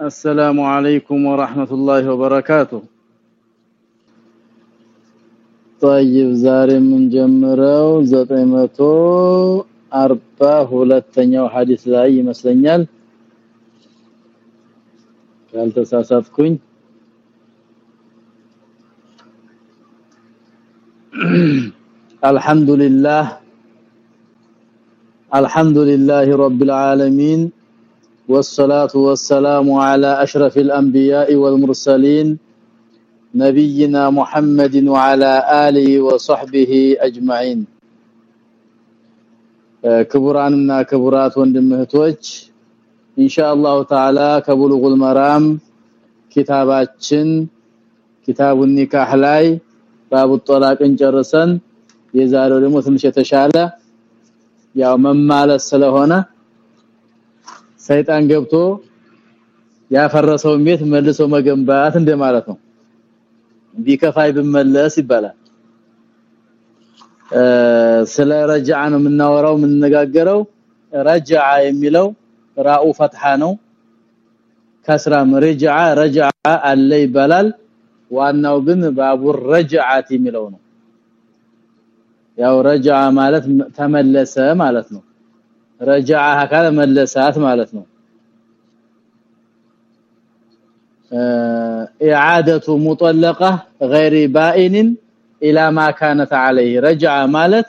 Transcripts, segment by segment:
السلام عليكم ورحمة الله وبركاته طيب ዛሬ ምን ጀምረው 942ኛው ሐዲስ ላይ ይመስለኛል ካልተሳሳትኩኝ الحمد لله الحمد لله رب العالمين والصلاة والسلام على أشرف الأنبياء والمرسلين نبينا محمد وعلى آله وصحبه أجمعين كبراننا كبرات ወንድምህቶች ኢንሻአላሁ ተዓላ ከቡሉጉል መራም ኪታባችን ኪታቡን ኒካህ ላይ ባቡ ጦላቅን ጨርሰን የዛሬው ደግሞ ትንሽ የተሻለ ያው መማለስ ስለሆነ ሰይጣን ገብቶ ያፈረሰውን ቤት መልሶ መገንባት እንደማለት ነው። ቢከፋይ ብመለስ ይባላል። ስለ ረጃዓ ነው የምናወራው የምንነጋገረው። ረጃዓ የሚለው ራኡ ፈትሃ ነው። ከስራ ረጃዓ ረጃዓ አለ ይባላል። ዋናው ግን ባቡ ረጃዓት የሚለው ነው። ያው ረጃዓ ማለት ተመለሰ ማለት ነው ረጃዓ ካለ መለሳት ማለት ነው اعاده مطلقه غير بائن الى ما كانت عليه رجع ማለት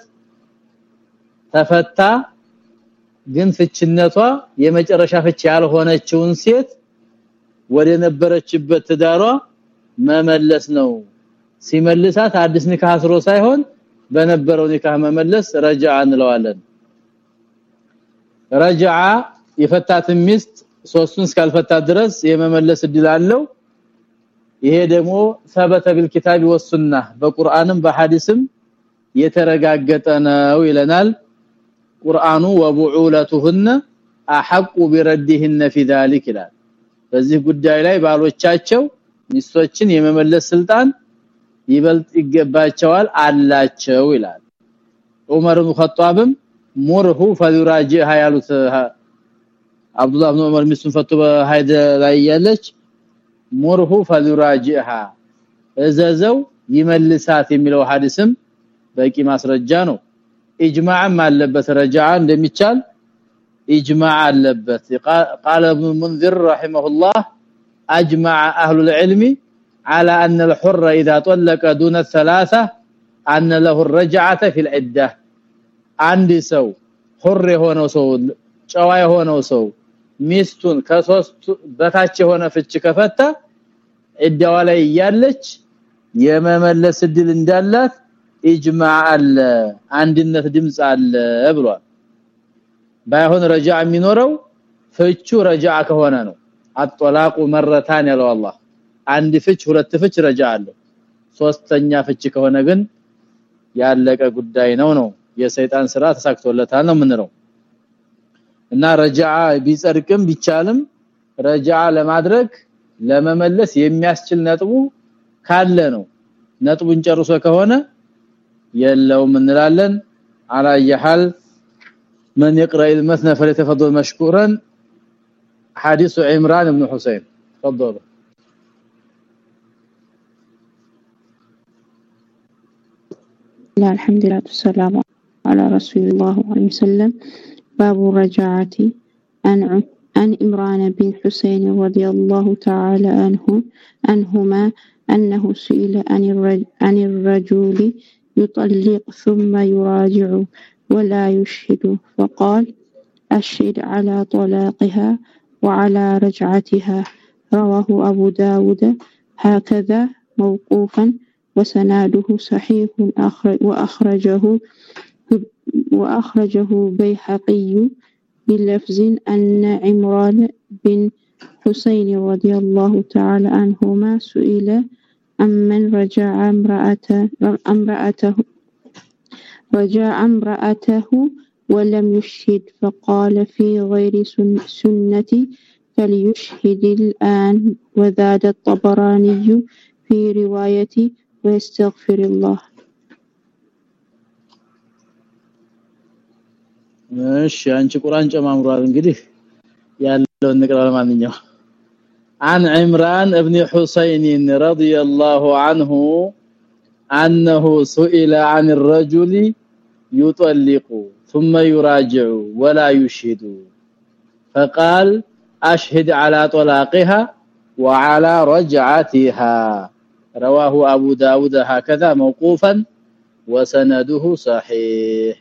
ተፈታ ግን ፍችነቷ የመጨረሻ ፍች ያልሆነችውን ሴት ወደ ነበረችበት ትዳሯ መመለስ ነው ሲመልሳት አዲስ ንካህ አስሮ ሳይሆን በነበረው ንካህ መመለስ ረጃዓ እንለዋለን ረጃዓ የፈታት ሚስት ሶስቱን እስካልፈታ ድረስ የመመለስ እድል አለው ይሄ ደግሞ ሰበተ ቢልኪታቢ ወሱና በቁርአንም በሐዲስም የተረጋገጠ ነው ይለናል ቁርአኑ ወቡዑለቱሁነ አሐቁ ቢረዲህነ في ذلك ይላል በዚህ ጉዳይ ላይ ባሎቻቸው ሚስቶችን የመመለስ ስልጣን ይበልጥ ይገባቸዋል አላቸው ይላል ዑመር ኢብኑ ኸጣብም ሙርሁ ፈዩራጂሃ ያሉት አብዱላህ ኢብኑ ዑመር ሚስቱን ፈቱ በሃይደ ላይ ያለች ሙርሁ ፈዩራጂሃ እዘዘው ይመልሳት የሚለው ሐዲስም በቂ ማስረጃ ነው ኢጅማዕም አለበት ረጃዓ እንደሚቻል ኢጅማዕ አለበት قال ابن المنذر رحمه الله اجمع اهل العلم على ان الحر اذا طلق دون الثلاثه ان له الرجعه في العده አንድ ሰው ሁር የሆነው ሰው ጨዋ የሆነው ሰው ሚስቱን ከሶስት በታች የሆነ ፍች ከፈታ እዳዋ ላይ ያለች የመመለስ እድል እንዳላት ኢጅማዕ አለ አንድነት ድምጽ አለ ብሏል። ባይሆን ረጃ የሚኖረው ፍቹ ረጃ ከሆነ ነው። አጥላቁ መረታን ያለው አላህ። አንድ ፍች ሁለት ፍች ረጃ አለው። ሶስተኛ ፍች ከሆነ ግን ያለቀ ጉዳይ ነው ነው የሰይጣን ስራ ተሳክቶለታል ነው ምንለው እና ረጃዓ ቢጸድቅም ቢቻልም ረጃዓ ለማድረግ ለመመለስ የሚያስችል ነጥቡ ካለ ነው ነጥቡን ጨርሶ ከሆነ የለውም እንላለን على يحال من يقرأ المثنى فليتفضل مشكورا حديث عمران بن حسين تفضل لا الحمد لله والسلام على رسول الله عليه وسلم. باب الرجعة. عن عن إمران بن حسين رضي الله تعالى عنه عنهما أنه سئل عن الرجل يطلق ثم يراجع ولا يشهد. فقال أشهد على طلاقها وعلى رجعتها. رواه أبو داود. هكذا موقوفا وسناده صحيح وأخرجه وأخرجه بيحقي بلفظ أن عمران بن حسين رضي الله تعالى عنهما سئل أمن رجع امرأته, امرأته رجع امرأته ولم يشهد فقال في غير سنة فليشهد الآن وزاد الطبراني في رواية ويستغفر الله. እሺ አንቺ ቁርአን ጨማምሯል እንግዲህ ያለውን ንቅራ ለማንኛው عن عمران ابن حسين رضي الله عنه انه سئل عن الرجل يطلق ثم يراجع ولا يشهد فقال اشهد على طلاقها وعلى رجعتها رواه ابو داود هكذا موقوفا وسنده صحيح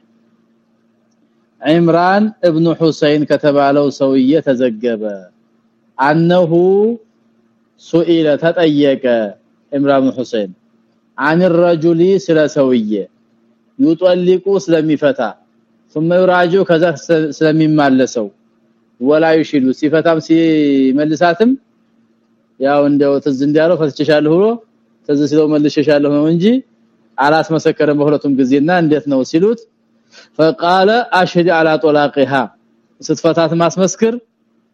عمران ابن حسين كتب له سويه تزجب انه سئل تطيق عمران بن حسين عن الرجل سلا سويه يطلق ስለሚፈታ ثم يراجع ከዛ ስለሚማለሰው ወላ ይሽሉ ሲፈታም ሲመልሳትም ያው እንደው ትዝ እንዲያለው ፈትቸሻለሁ ብሎ ትዝ ሲለው መልሸሻለሁ ነው እንጂ አላስ መሰከረም በሁለቱም ጊዜና እንዴት ነው ሲሉት فقال اشهد على طلاقها ስትፈታት ማስመስክር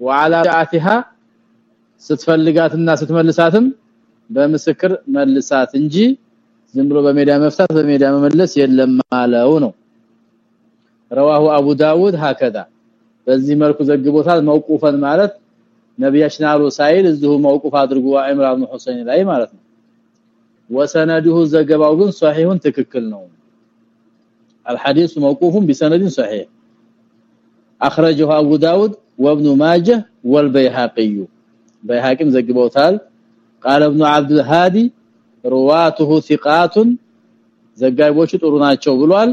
وعلى جاءتها ስትፈልጋትና ስትመልሳትም በምስክር መልሳት እንጂ ዝም ብሎ በሜዳ መፍታት በሜዳ መመለስ የለም ማለው ነው رواه ابو داود هكذا በዚህ መልኩ ዘግቦታል መውቁፈን ማለት ነብያችን አሉ ሳይል እዚሁ መውቁፍ አድርጎ ኢምራን ኢብኑ ሁሰይን ላይ ማለት ነው ወሰነዱሁ ዘገባው ግን ሷሂሁን ትክክል ነው الحديث موقوف بسند صحيح اخرجه ابو داود وابن ماجه والبيهقي بيهقي زغبوتال قال ابن عبد الهادي رواته ثقات ዘጋቢዎቹ ጥሩ ናቸው ብሏል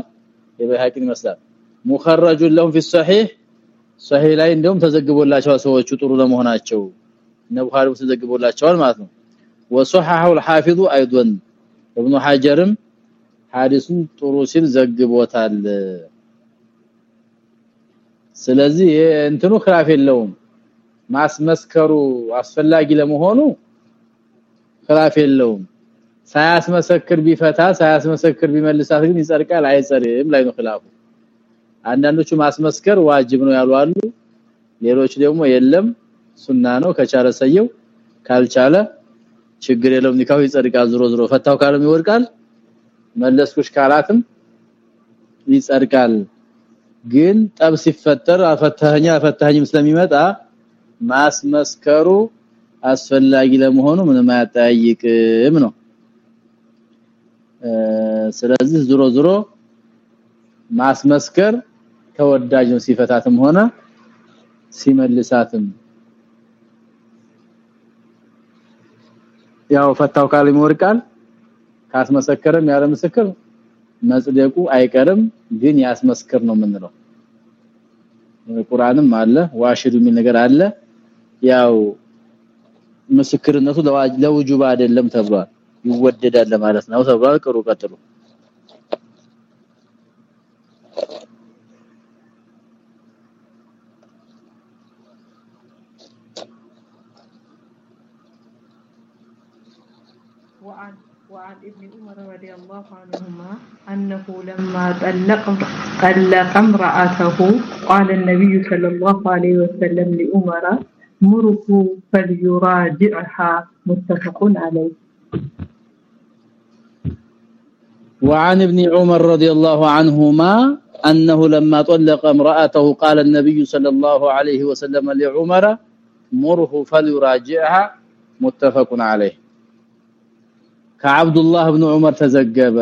የበሃቂን ይመስላል مخرج لهم في الصحيح صحيح ላይ እንደውም ተዘግቦላቸው ሰዎቹ ጥሩ ለመሆናቸው ነብኻሪው ተዘግቦላቸዋል ማለት ነው وصححه الحافظ ايضا ابن حجرም ሐዲሱን ጥሩ ሲል ዘግቦታል ስለዚህ እንትኑ خلاف የለውም ማስመስከሩ አስፈላጊ ለመሆኑ خلاف የለውም ሳያስመሰክር ቢፈታ ሳያስመሰክር ቢመልሳት ግን ይጸድቃል አይጸድቅም ላይ ነው خلاف አንዳንዶቹ ማስመስከር ዋጅብ ነው ያሉ አሉ ሌሎች ደግሞ የለም ሱና ነው ከቻለ ሰየው ካልቻለ ችግር የለውም ኒካው ይጸድቃል ዝሮ ዝሮ ፈታው ካለም ይወድቃል መለስኩሽ ካላትም ይጸድቃል። ግን ጠብ ሲፈጠር አፈታኛ አፈታኝም ስለሚመጣ ማስመስከሩ አስፈላጊ ለመሆኑ ምንም አያጠያይቅም ነው። ስለዚህ ዝሮ ዝሮ ማስመስከር ተወዳጅ ነው ሲፈታትም ሆነ ሲመልሳትም። ያው ፈታው ካለም ይወርቃል ካስመሰከረም ያለ ምስክር መጽደቁ አይቀርም ግን ያስመስክር ነው የምንለው ቁርአንም አለ ዋሽዱ የሚል ነገር አለ ያው ምስክርነቱ ለውጁባ አይደለም ተብሏል ይወደዳል ማለት ነው ተብሏል ቅሩ ቀጥሉ وعن وعن ابن عمر رضي الله عنهما أنه لما طلق امرأته قال النبي صلى الله عليه وسلم لعمر مره فليراجعها. متفق عليه. وعن ابن عمر رضي الله عنهما أنه لما طلق امرأته قال النبي صلى الله عليه وسلم لعمر مره فليراجعها. متفق عليه. ከአብዱላህ ኢብኑ ዑመር ተዘገበ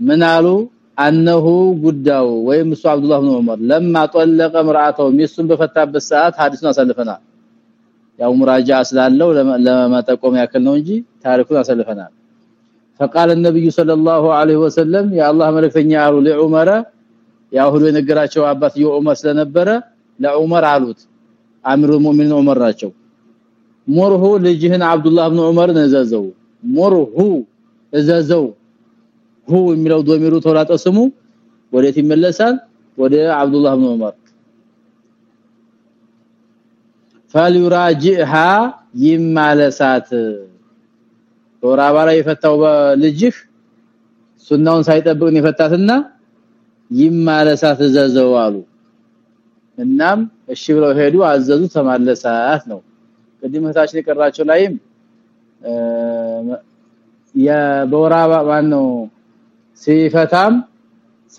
ምን አሉ አንሁ ጉዳው ወይም እሱ አብዱላህ ኢብኑ ዑመር ለማ ጠለቀ ምራአተው ሚስቱን በፈታበት ሰዓት ሐዲሱን አሳልፈናል ያው ሙራጃ ስላለው ለመጠቆም ያክል ነው እንጂ ታሪኩን አሳልፈናል فقال النبي صلى الله عليه وسلم يا الله መልእክተኛ አሉ ለዑመር ያው ሁሉ የነገራቸው አባትየው ዑመር ስለነበረ ለዑመር አሉት አሚሩ ሙእሚን ዑመር ናቸው ሞርሁ ልጅህን አብዱላህ ኢብኑ ዑመር ነዘዘው ሞርሁ እዘዘው ሁ የሚለው ዶሚሩ ተውላጠ ስሙ ወዴት ይመለሳል ወደ አብዱላህ ኢብኑ ዑመር فليراجعها ይማለሳት ወራባ ላይ የፈታው ልጅህ ሱናውን ሳይጠብቅ ነው የፈታትና ይማለሳት እዘዘው አሉ እናም እሺ ብለው ሄዱ አዘዙ ተማለሳት ነው ቅድም እህታችን የቀራቸው ላይም የበወራባ ማነው ሲፈታም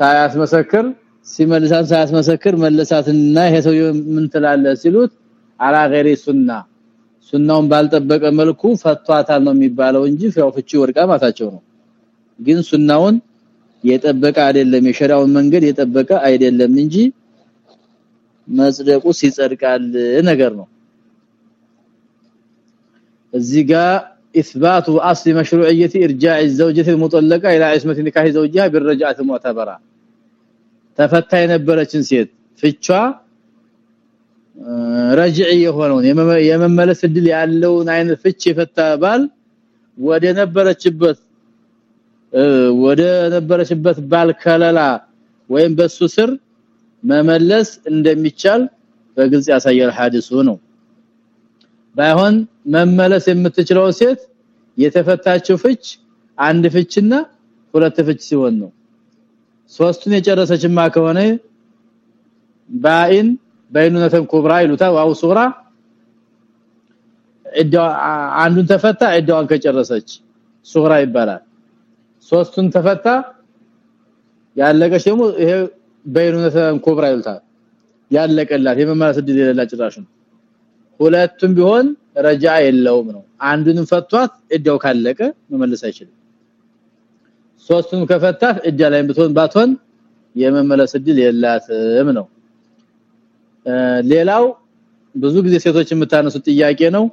ሳያስመሰክር ሲመልሳት ሳያስመሰክር መለሳትና ይሄ ሰው ምን ትላለ ሲሉት አላ ሱና ሱናውን ባልጠበቀ መልኩ ፈቷታል ነው የሚባለው እንጂ ያው ፍቺ ወርቃ ማታቸው ነው። ግን ሱናውን የጠበቀ አይደለም የሸሪዓውን መንገድ የጠበቀ አይደለም እንጂ መጽደቁ ሲጸድቃል ነገር ነው እዚህ ጋር اثبات اصل مشروعيه ارجاع الزوجه المطلقه الى عصمه نكاح زوجها بالرجعه المعتبره ተፈታ የነበረችን ሴት ፍቿ ረጅዒ የሆነውን የመመለስ እድል ያለውን አይነት ፍች የፈታ ባል ወደ ነበረችበት ወደ ነበረችበት ባል ከለላ ወይም በሱ ስር መመለስ እንደሚቻል በግልጽ ያሳያል ሐዲሱ ነው ባይሆን መመለስ የምትችለው ሴት የተፈታችው ፍች አንድ ፍችና ሁለት ፍች ሲሆን ነው። ሶስቱን የጨረሰችማ ከሆነ ባኢን በይኑነተን ኩብራ ይሉታል። ዋው ሱራ አንዱን ተፈታ እዳዋን ከጨረሰች ሱራ ይባላል። ሶስቱን ተፈታ ያለቀች ደግሞ ይሄ በይኑነተን ኩብራ ይሉታል። ያለቀላት የመመለስ እድል የሌላት ጭራሽ ነው ሁለቱም ቢሆን ረጃ የለውም ነው። አንዱንም ፈቷት እዳው ካለቀ መመለስ አይችልም። ሶስቱን ከፈታት እጃ ላይ ብትሆን ባትሆን የመመለስ እድል የላትም ነው። ሌላው ብዙ ጊዜ ሴቶች የምታነሱት ጥያቄ ነው።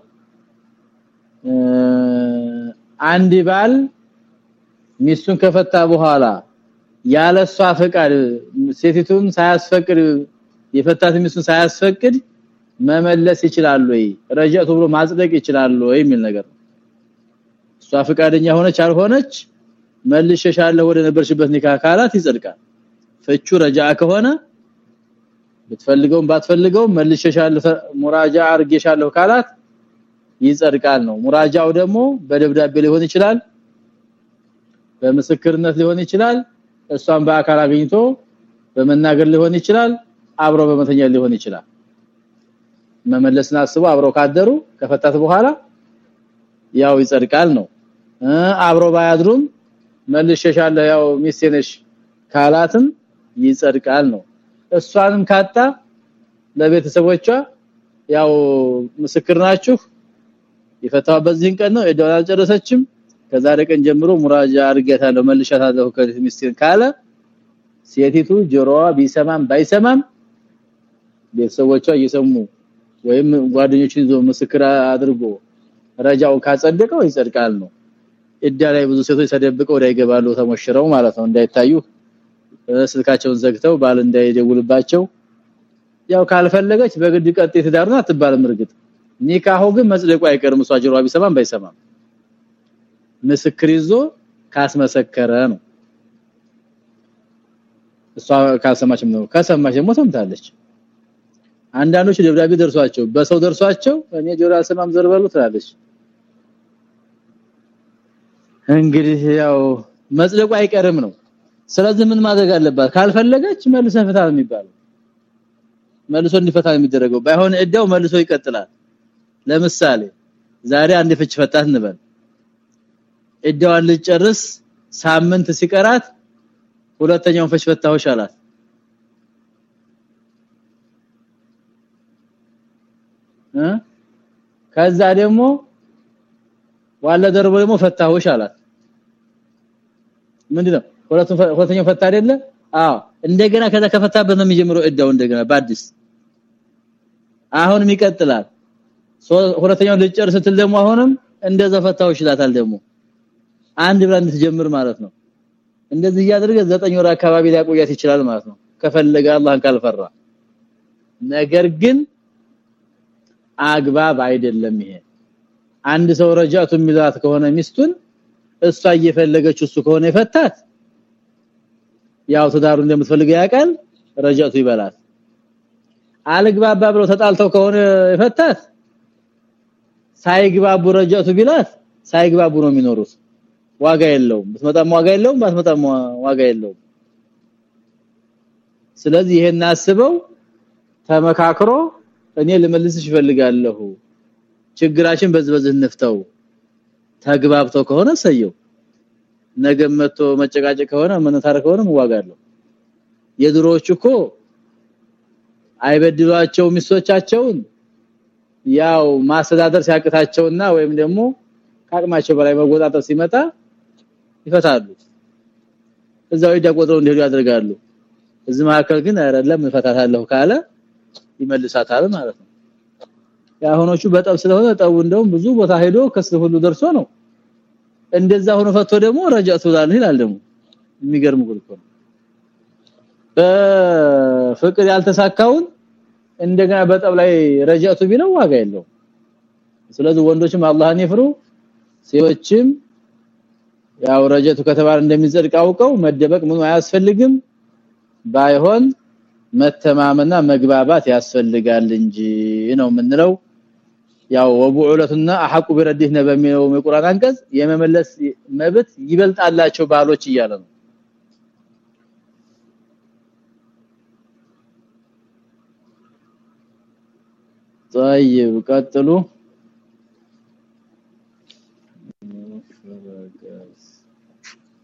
አንድ ባል ሚስቱን ከፈታ በኋላ ያለሷ ፈቃድ ሴቲቱን ሳያስፈቅድ የፈታት ሚስቱን ሳያስፈቅድ መመለስ ይችላል ወይ? ረጃቱ ብሎ ማጽደቅ ይችላል ወይ የሚል ነገር እሷ ፈቃደኛ ሆነች አልሆነች መልሸሻለሁ ወደ ነበርሽበት ኒካህ ካላት ይጸድቃል። ፍቹ ረጃ ከሆነ ብትፈልገውም ባትፈልገው መልሸሻለሁ ሙራጃ አርጌሻለሁ ካላት ይጸድቃል ነው። ሙራጃው ደግሞ በደብዳቤ ሊሆን ይችላል በምስክርነት ሊሆን ይችላል እሷን በአካል አግኝቶ በመናገር ሊሆን ይችላል አብሮ በመተኛ ሊሆን ይችላል መመለስና አስቦ አብሮ ካደሩ ከፈታት በኋላ ያው ይጸድቃል ነው። አብሮ ባያድሩም መልሸሻለሁ ያው ሚስቴነሽ ካላትም ይጸድቃል ነው። እሷንም ካጣ ለቤተሰቦቿ ያው ምስክር ናችሁ። ይፈታው በዚህን ቀን ነው እዳው አልጨረሰችም። ከዛሬ ቀን ጀምሮ ሙራጃ አርገታለሁ መልሻታለሁ ከሚስቴን ካለ ሴቲቱ ጆሮዋ ቢሰማም ባይሰማም ቤተሰቦቿ እየሰሙ ወይም ጓደኞችን ይዞ ምስክር አድርጎ ረጃው ካጸደቀው ይጸድቃል ነው። እዳ ላይ ብዙ ሴቶች ተደብቀው ወደ ተሞሽረው ማለት ነው። እንዳይታዩ ስልካቸውን ዘግተው ባል እንዳይደውልባቸው። ያው ካልፈለገች በግድ ቀጥ ትዳርና አትባልም እርግጥ። ኒካሁ ግን መጽደቁ አይቀርም። እሷ ጆሮዋ ቢሰማም ባይሰማም። ምስክር ይዞ ካስመሰከረ ነው። እሷ ካሰማችም ነው። ካሰማች ደግሞ ሰምታለች አንዳንዶች ደብዳቤ ደርሷቸው በሰው ደርሷቸው እኔ ጆሮ አልሰማም ዘርበሉ ትላለች። እንግዲህ ያው መጽደቁ አይቀርም ነው። ስለዚህ ምን ማድረግ አለባት? ካልፈለገች መልሰ ነው የሚባለው። መልሶ እንዲፈታ የሚደረገው። ባይሆን እዳው መልሶ ይቀጥላል። ለምሳሌ ዛሬ አንድ ፍች ፈታት እንበል። እዳዋን ልጨርስ ሳምንት ሲቀራት ሁለተኛውን ፍች ፈታሁሽ አላት ከዛ ደግሞ ዋለ ደርቦ ደግሞ ፈታሁሽ አላት። ምንድነው? ሁለተኛው ፈታ አይደለ? አዎ። እንደገና ከዛ ከፈታበት ነው የሚጀምረው እዳው እንደገና በአዲስ። አሁንም ይቀጥላል። ሁለተኛው ልጨርስ ስትል ደግሞ አሁንም እንደዛ ፈታሁሽ ይላታል ደግሞ። አንድ ብላ እንድትጀምር ማለት ነው። እንደዚህ እያደረገ ዘጠኝ ወር አካባቢ ሊያቆያት ይችላል ማለት ነው። ከፈለገ አላህን ካልፈራ። ነገር ግን አግባብ አይደለም ይሄ። አንድ ሰው ረጃቱ የሚላት ከሆነ ሚስቱን እሷ እየፈለገች እሱ ከሆነ የፈታት ያው ትዳሩ እንደምትፈልገው ያውቃል ረጃቱ ይበላል አልግባባ ብለው ተጣልተው ከሆነ የፈታት ሳይግባቡ ረጃቱ ቢላት ሳይግባቡ ነው የሚኖሩት። ዋጋ የለውም። ብትመጣም ዋጋ የለውም ባትመጣም ዋጋ የለውም። ስለዚህ ይሄን አስበው ተመካክሮ እኔ ልመልስሽ ይፈልጋለሁ ችግራችን በዚህ እንፍተው ተግባብተው ከሆነ ሰየው። ነገ መጥቶ መጨቃጨቅ ከሆነ መነታረ ከሆነ ዋጋለሁ የድሮዎች እኮ አይበድሏቸው ሚስቶቻቸውን ያው ማስተዳደር ሲያቅታቸውና ወይም ደግሞ ካቅማቸው በላይ መጎጣጠር ሲመጣ ይፈታሉ። እዛው ይደቆጥረው እንደሄዱ ያደርጋሉ። እዚህ መካከል ግን አይደለም እፈታታለሁ ካለ ይመልሳታል ማለት ነው። ያሆኖቹ በጠብ ስለሆነ ጠቡ እንደውም ብዙ ቦታ ሄዶ ከስለ ሁሉ ደርሶ ነው። እንደዛ ሆኖ ፈቶ ደግሞ ረጃቱ ዛል ይላል ደግሞ። የሚገርም ጉልኮ በፍቅር ያልተሳካውን እንደገና በጠብ ላይ ረጃቱ ቢለው ዋጋ የለው ስለዚህ ወንዶችም አላህን ይፍሩ ሴቶችም ያው ረጀቱ ከተባለ እንደሚጸድቅ አውቀው መደበቅ ምን አያስፈልግም ባይሆን መተማመና መግባባት ያስፈልጋል እንጂ ነው የምንለው ያው ወቡዑለቱና አሐቁ ቢረዲህነ በሚለው የቁርአን አንቀጽ የመመለስ መብት ይበልጣላቸው ባሎች እያለ ነው طيب ቀጥሉ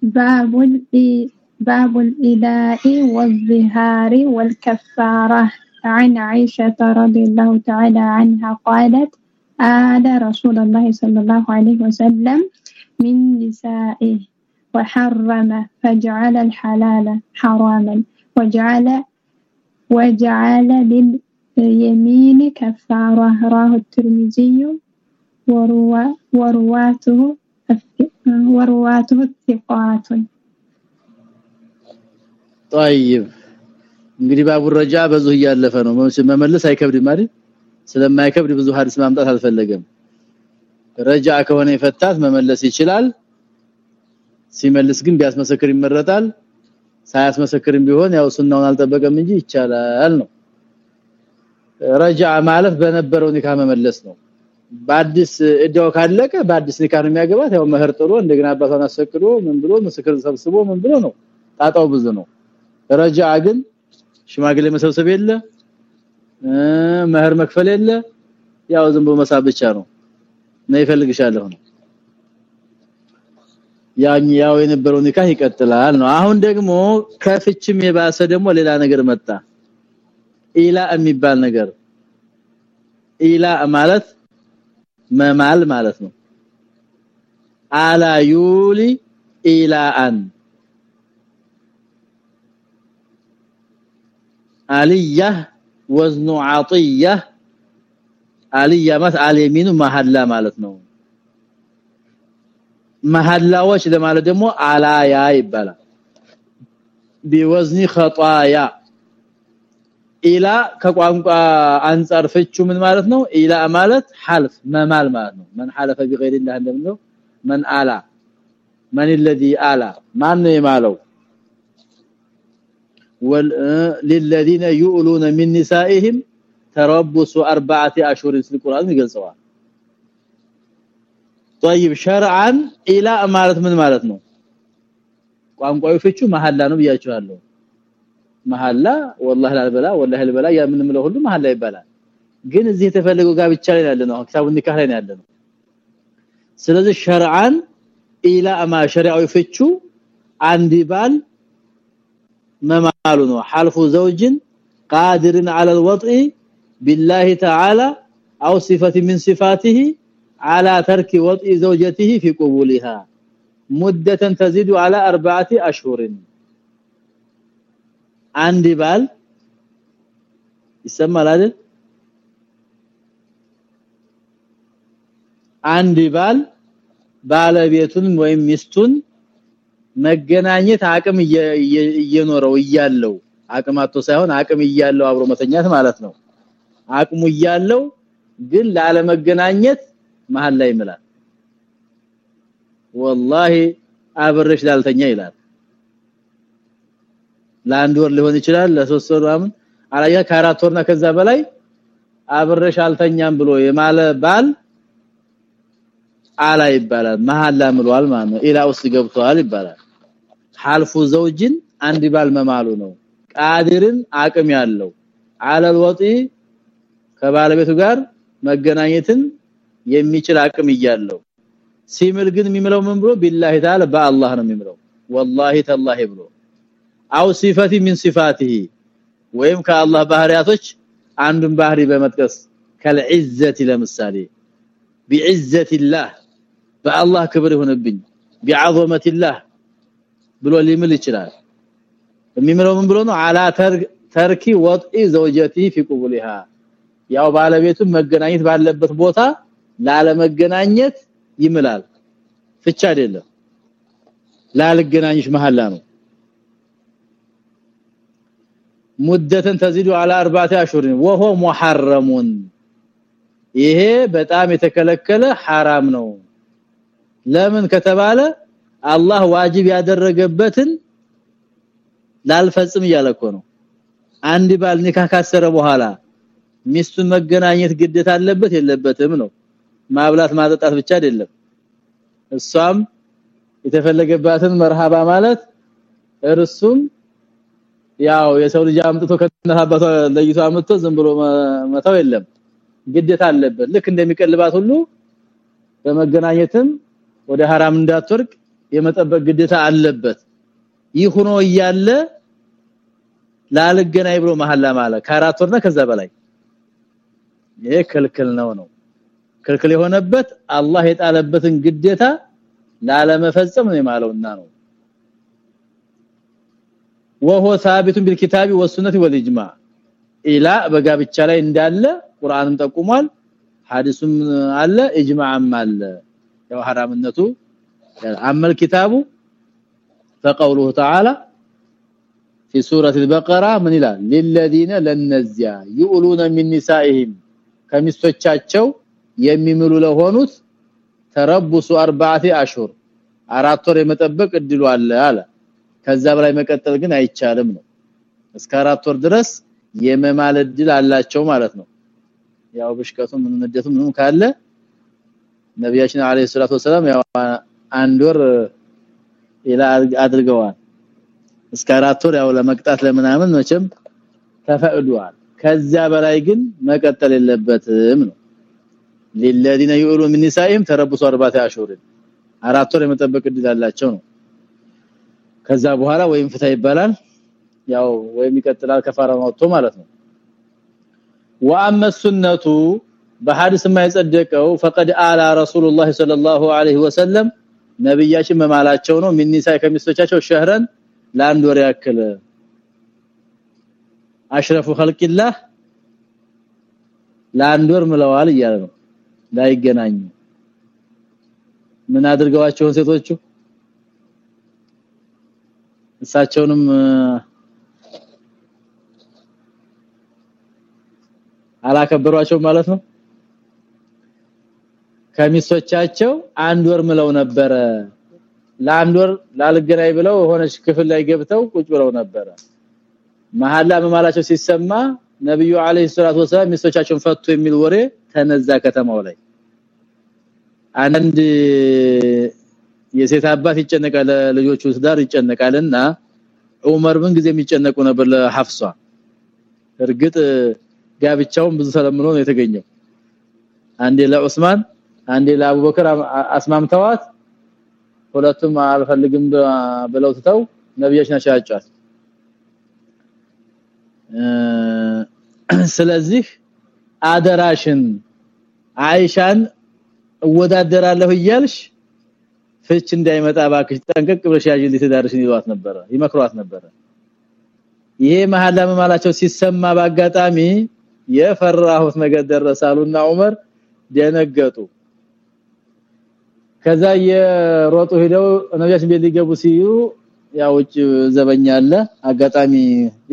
باب باب الإداء والظهار والكفارة. عن عائشة رضي الله تعالى عنها قالت آد رسول الله صلى الله عليه وسلم من نسائه وحرم فجعل الحلال حراما. وجعل وجعل لليمين كفارة. راه الترمذي ورواته ورواته الثقات. طيب እንግዲህ ባቡ ረጃ በዙ እያለፈ ነው መመለስ አይከብድም አይደል ስለማይከብድ ብዙ ሐዲስ ማምጣት አልፈለገም ረጃ ከሆነ የፈታት መመለስ ይችላል ሲመልስ ግን ቢያስመሰክር ይመረጣል ሳያስመሰክርም ቢሆን ያው ሱናውን አልጠበቀም እንጂ ይቻላል ነው ረጃ ማለት በነበረው ኒካ መመለስ ነው በአዲስ እዳው ካለቀ በአዲስ ኒካ ነው የሚያገባት ያው መህር ጥሎ እንደገና አባቷን አስፈቅዶ ምን ብሎ ምስክር ሰብስቦ ምን ብሎ ነው ጣጣው ብዙ ነው ረጃ ግን ሽማግሌ መሰብሰብ የለ መህር መክፈል የለ። ያው ዝም ብሎ መሳብ ብቻ ነው። ነው ይፈልግሻለሁ ነው። ያኝ ያው የነበረው ኒካህ ይቀጥላል ነው። አሁን ደግሞ ከፍችም የባሰ ደግሞ ሌላ ነገር መጣ። ኢላ የሚባል ነገር። ኢላ ማለት መማል ማለት ነው። አላ ዩሊ ኢላአን አልያ ወዝኑ አጥያ አልያ ማለት አልየሚኑ መሐላ ማለት ነው መሐላዎች ለማለት ደግሞ አላያ ይባላል ቢወዝኒ ኸጣያ ኢላ ከቋንቋ አንፃር ፍቹ ምን ማለት ነው ኢላ ማለት ሐልፍ መማል ማለት ነው من حلف بغير الله እንደምነው من አላ من الذي አላ ማን ነው የማለው للذين يؤلون من نسائهم تربص اربعه اشهر في القران ይገልጸዋል طيب شرعا الى ማለት ምን ማለት ነው ቋንቋው ፍቹ መሐላ ነው ብያችኋለሁ መሐላ والله ላልበላ والله ልበላ ያ ምን ምለው ሁሉ መሐላ ይባላል ግን እዚህ የተፈለገው ጋብቻ ላይ ያለ ነው ኪታቡ ኒካህ ላይ ያለ ነው ስለዚህ ሸርዓን ኢላ ማ ሸሪዓዊ ፍቹ አንድ ባል ما حلف زوج قادر على الوطء بالله تعالى أو صفة من صفاته على ترك وطء زوجته في قبولها. مدة تزيد على أربعة أشهر. عندي بال. يسمى لاد عندي بال. بالبيتون ወይም መገናኘት አቅም እየኖረው እያለው አቅማቶ ሳይሆን አቅም እያለው አብሮ መተኛት ማለት ነው። አቅሙ እያለው ግን ላለመገናኘት መሃል ላይ ይምላል። ወላሂ አብረሽ ላልተኛ ይላል። ለአንድ ወር ሊሆን ይችላል ለሶስት ወር አምን አላያ ከአራት ወርና ከዛ በላይ አብረሽ አልተኛም ብሎ የማለ ባል አላ ይባላል መሐላ ምሏል ማለት ነው። ኢላ ገብቷል ይባላል ሐልፉ ዘውጅን አንድ ባል መማሉ ነው ቃድርን አቅም ያለው አለል ወጢ ከባለቤቱ ጋር መገናኘትን የሚችል አቅም እያለው ሲምል ግን የሚምለው ምን ብሎ ቢላሂ ተዓላ በአላህ ነው የሚምለው ወላሂ ተላሂ ብሎ አው ሲፈቲ ሚን ሲፋቲሂ ወይም ከአላህ ባህሪያቶች አንዱን ባህሪ በመጥቀስ ከልዕዘት ለምሳሌ بعزه الله በአላህ ክብር ይሆንብኝ بعظمه الله ብሎ ሊምል ይችላል የሚምለው ምን ብሎ ነው አላ ተርኪ ወጥኢ ዘውጀቲ في قبولها ያው ባለቤቱ መገናኘት ባለበት ቦታ ላለመገናኘት ይምላል ፍቻ አይደለም ላልገናኝሽ መሐላ ነው ሙደተን ተዚዱ على اربعه اشهر وهو محرم ይሄ በጣም የተከለከለ حرام ነው ለምን ከተባለ አላህ ዋጅብ ያደረገበትን ላልፈጽም እያለኮ ነው። አንድ ባል ኒካ ካሰረ በኋላ ሚስቱን መገናኘት ግዴታ አለበት የለበትም ነው። ማብላት ማጠጣት ብቻ አይደለም። እሷም የተፈለገባትን መርሃባ ማለት እርሱም ያው የሰው ልጅ አምጥቶ ከእናት አባቷ ለይቶ አምጥቶ ዝም ብሎ መተው የለም። ግዴታ አለበት። ልክ እንደሚቀልባት ሁሉ በመገናኘትም ወደ ሐራም እንዳትወርቅ የመጠበቅ ግዴታ አለበት። ይህ ሆኖ እያለ ላልገናኝ ብሎ መሐላ ማለት ከአራት ከዛ በላይ። ይሄ ክልክል ነው ነው። ክልክል የሆነበት አላህ የጣለበትን ግዴታ ላለመፈጸም ነው የማለውና ነው። وهو ثابت بالكتاب والسنه والاجماع الى በጋብቻ ላይ እንዳለ ቁርአንም ጠቁሟል ሐዲሱም አለ ኢጅማዕም አለ። ያው ሐራምነቱ አመል ኪታቡ فقوله تعالى في سوره البقره من ይላል للذين لنزيا يؤلون من نسائهم ከሚስቶቻቸው የሚምሉ ለሆኑት ተረቡሱ አርባዓቲ አሽሁር አራት ወር የመጠበቅ እድሉ አለ አለ ከዛ በላይ መቀጠል ግን አይቻልም ነው እስከ አራት ወር ድረስ የመማል እድል አላቸው ማለት ነው ያው በሽቀቱ ምን ንደቱ ምንም ካለ ነብያችን አለይሂ ሰላቱ ወሰለም ያው አንድ ወር ኢላ አድርገዋል እስከ አራት ወር ያው ለመቅጣት ለምናምን መቼም ተፈቅዷል ከዛ በላይ ግን መቀጠል የለበትም ነው ለለዲነ ይኡሉ من نسائهم تربصوا اربعه اشهر አራት ወር የመጠበቅ እድል አላቸው ነው ከዛ በኋላ ወይም ፍታ ይባላል ያው ወይም ይቀጥላል ከፋራ ወጥቶ ማለት ነው واما السنه በሐዲስ የማይጸደቀው فقد آل رسول الله صلى الله عليه وسلم ነብያችን መማላቸው ነው ምን ኒሳ ከሚስቶቻቸው ሸህረን ለአንድ ወር ያክል አሽረፉ خلق ለአንድ ወር ምለዋል እያለ ነው ላይገናኙ ምን አድርገዋቸው ሴቶቹ እሳቸውንም አላከበሯቸው ማለት ነው ከሚስቶቻቸው አንድ ወር ምለው ነበረ። ለአንድ ወር ላልገናኝ ብለው ሆነች ክፍል ላይ ገብተው ቁጭ ብለው ነበረ። መሐላ መማላቸው ሲሰማ ነብዩ አለይሂ ሰላቱ ወሰለም ሚስቶቻቸውን ፈቱ የሚል ወሬ ተነዛ ከተማው ላይ። አንድ የሴት አባት ይጨነቃል ለልጆቹ ትዳር ይጨነቃልና ዑመር ምን ጊዜ የሚጨነቁ ነበር ለሐፍሷ? እርግጥ ጋብቻውን ብዙ ተለምኖ ነው የተገኘው። አንዴ ለዑስማን አንዴ ለአቡበከር አስማምተዋት ሁለቱም አልፈልግም ብለው ትተው ነብያችን አሻጫት ስለዚህ አደራሽን አይሻን እወዳደራለሁ እያልሽ ፍች እንዳይመጣ ባክሽ ጠንቀቅ ብለሽ ያጅልኝ ትዳርሽን ይሏት ነበር ይመክሯት ነበር ይሄ መሐላ መማላቸው ሲሰማ ባጋጣሚ የፈራሁት ነገር ደረሳሉና ዑመር ደነገጡ ከዛ የሮጡ ሄደው ነብያችን ቤት ሊገቡ ሲዩ ያው ውጭ ዘበኛ አለ። አጋጣሚ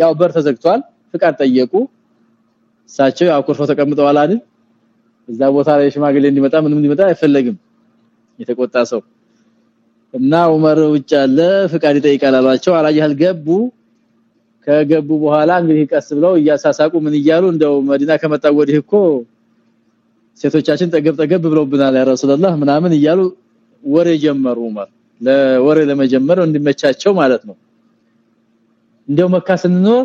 ያው በር ተዘግቷል። ፍቃድ ጠየቁ። እሳቸው ያው ኩርፎ ተቀምጠዋል አይደል? እዛ ቦታ ላይ ሽማግሌ እንዲመጣ ምንም እንዲመጣ አይፈለግም የተቆጣ ሰው። እና ዑመር ውጭ አለ ፍቃድ ይጠይቃል አሏቸው። አላየህ ገቡ። ከገቡ በኋላ እንግዲህ ቀስ ብለው እያሳሳቁ ምን እያሉ እንደው መዲና ከመጣ ወዲህ እኮ ሴቶቻችን ጠገብ ጠገብ ብለውብናል ያ ረሱላህ ምናምን እያሉ ወሬ ጀመሩ ዑመር ለወሬ ለመጀመር እንዲመቻቸው ማለት ነው። እንደው መካ ስንኖር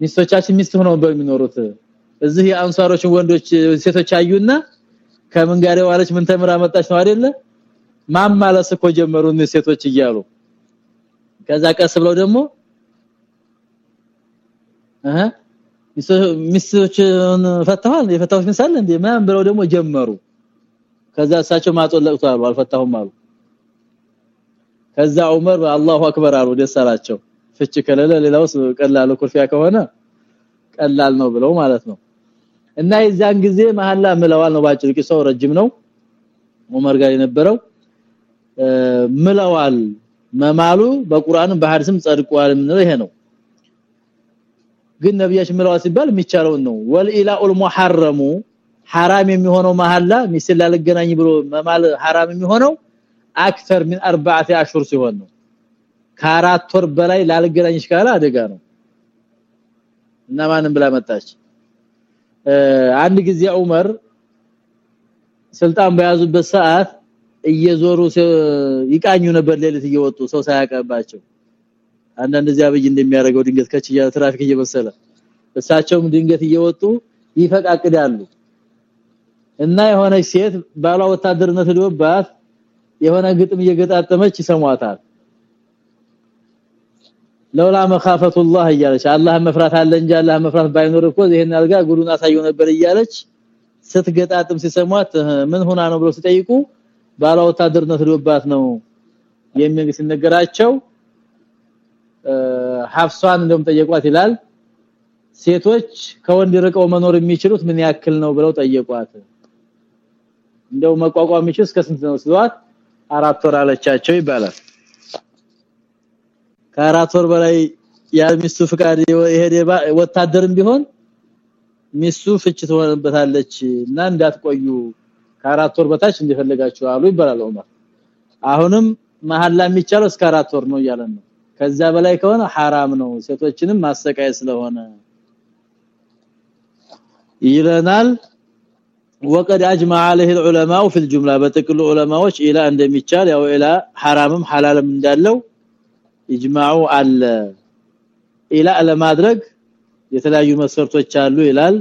ሚስቶቻችን ሚስት ሆነው በሚኖሩት እዚህ የአንሳሮችን ወንዶች ሴቶች አዩና ከምን ጋር ዋለች ምን ተምራ መጣች ነው አይደለ? ማማለስ እኮ ጀመሩ ሴቶች እያሉ። ከዛ ቀስ ብለው ደግሞ እህ ሚስቶችን ፈተዋል? የፈታዎች ምሳል እንዴ? ማን ብለው ደግሞ ጀመሩ? ከዛ እሳቸው ማጦለቅቱ አሉ አልፈታሁም አሉ። ከዛ ዑመር አላሁ አክበር አሉ ደሳላቸው ፍች ከለለ ሌላውስ ቀላል ኩርፊያ ከሆነ ቀላል ነው ብለው ማለት ነው። እና የዛን ጊዜ መሐላ ምለዋል ነው ባጭሩ ቂሳው ረጅም ነው። ዑመር ጋር የነበረው ምለዋል መማሉ በቁርአንም በሐዲስም ጸድቋል ምን ይሄ ነው ግን ነብያችን ምለዋል ሲባል የሚቻለውን ነው ወልኢላኡል ሙሐረሙ حرام የሚሆነው መሐላ ሚስል ላልገናኝ ብሎ መማል حرام የሚሆነው አክተር من አርባዓተ አሽሁር ሲሆን ነው ከአራት ወር በላይ ላልገናኝሽ ካለ አደጋ ነው እና ማንም ብላ መጣች አንድ ጊዜ ዑመር ስልጣን በያዙበት ሰዓት እየዞሩ ይቃኙ ነበር ሌሊት እየወጡ ሰው ሳያቀባቸው አንዳንድ በይ እንደሚያደርገው ድንገት ከችያ ትራፊክ እየመሰለ እሳቸውም ድንገት እየወጡ ይፈቃቅዳሉ። እና የሆነች ሴት ባሏ ወታደርነት ሊወባት የሆነ ግጥም እየገጣጠመች ይሰሟታል። ለውላ መኻፈቱላህ እያለች አላህ መፍራት አለ እንጂ አላህ መፍራት ባይኖር እኮ ይሄን አልጋ ጉሩን አሳየው ነበር እያለች ስትገጣጥም ሲሰሟት ምን ሆና ነው ብለው ሲጠይቁ ባሏ ወታደርነት ሊወባት ነው የሚል ሲነገራቸው ሐፍሷን እንደም ጠየቋት ይላል። ሴቶች ከወንድ ርቀው መኖር የሚችሉት ምን ያክል ነው ብለው ጠየቋት። እንደው መቋቋም የሚችል እስከ ስንት ነው ሲሏት አራት ወር አለቻቸው ይባላል። ከአራት ወር በላይ ያሚስቱ ፍቃድ ይሄድ ወታደርም ቢሆን ሚስቱ ፍች ትሆንበታለች እና እንዳትቆዩ ከአራት ወር በታች እንደፈለጋችሁ አሉ ይባላል ዑመር አሁንም መሐላ የሚቻለው እስከ አራት ወር ነው እያለን ነው ከዛ በላይ ከሆነ حرام ነው። ሴቶችንም ማሰቃየ ስለሆነ ይለናል። وقد اجمع عليه العلماء في الجمله በጥቅሉ ዑለማዎች ኢላ እንደሚቻል ያው ኢላ حرامም حلالም እንዳለው ኢጅማዑ አለ። ኢላ ለማድረግ የተለያዩ መስፈርቶች አሉ ይላል።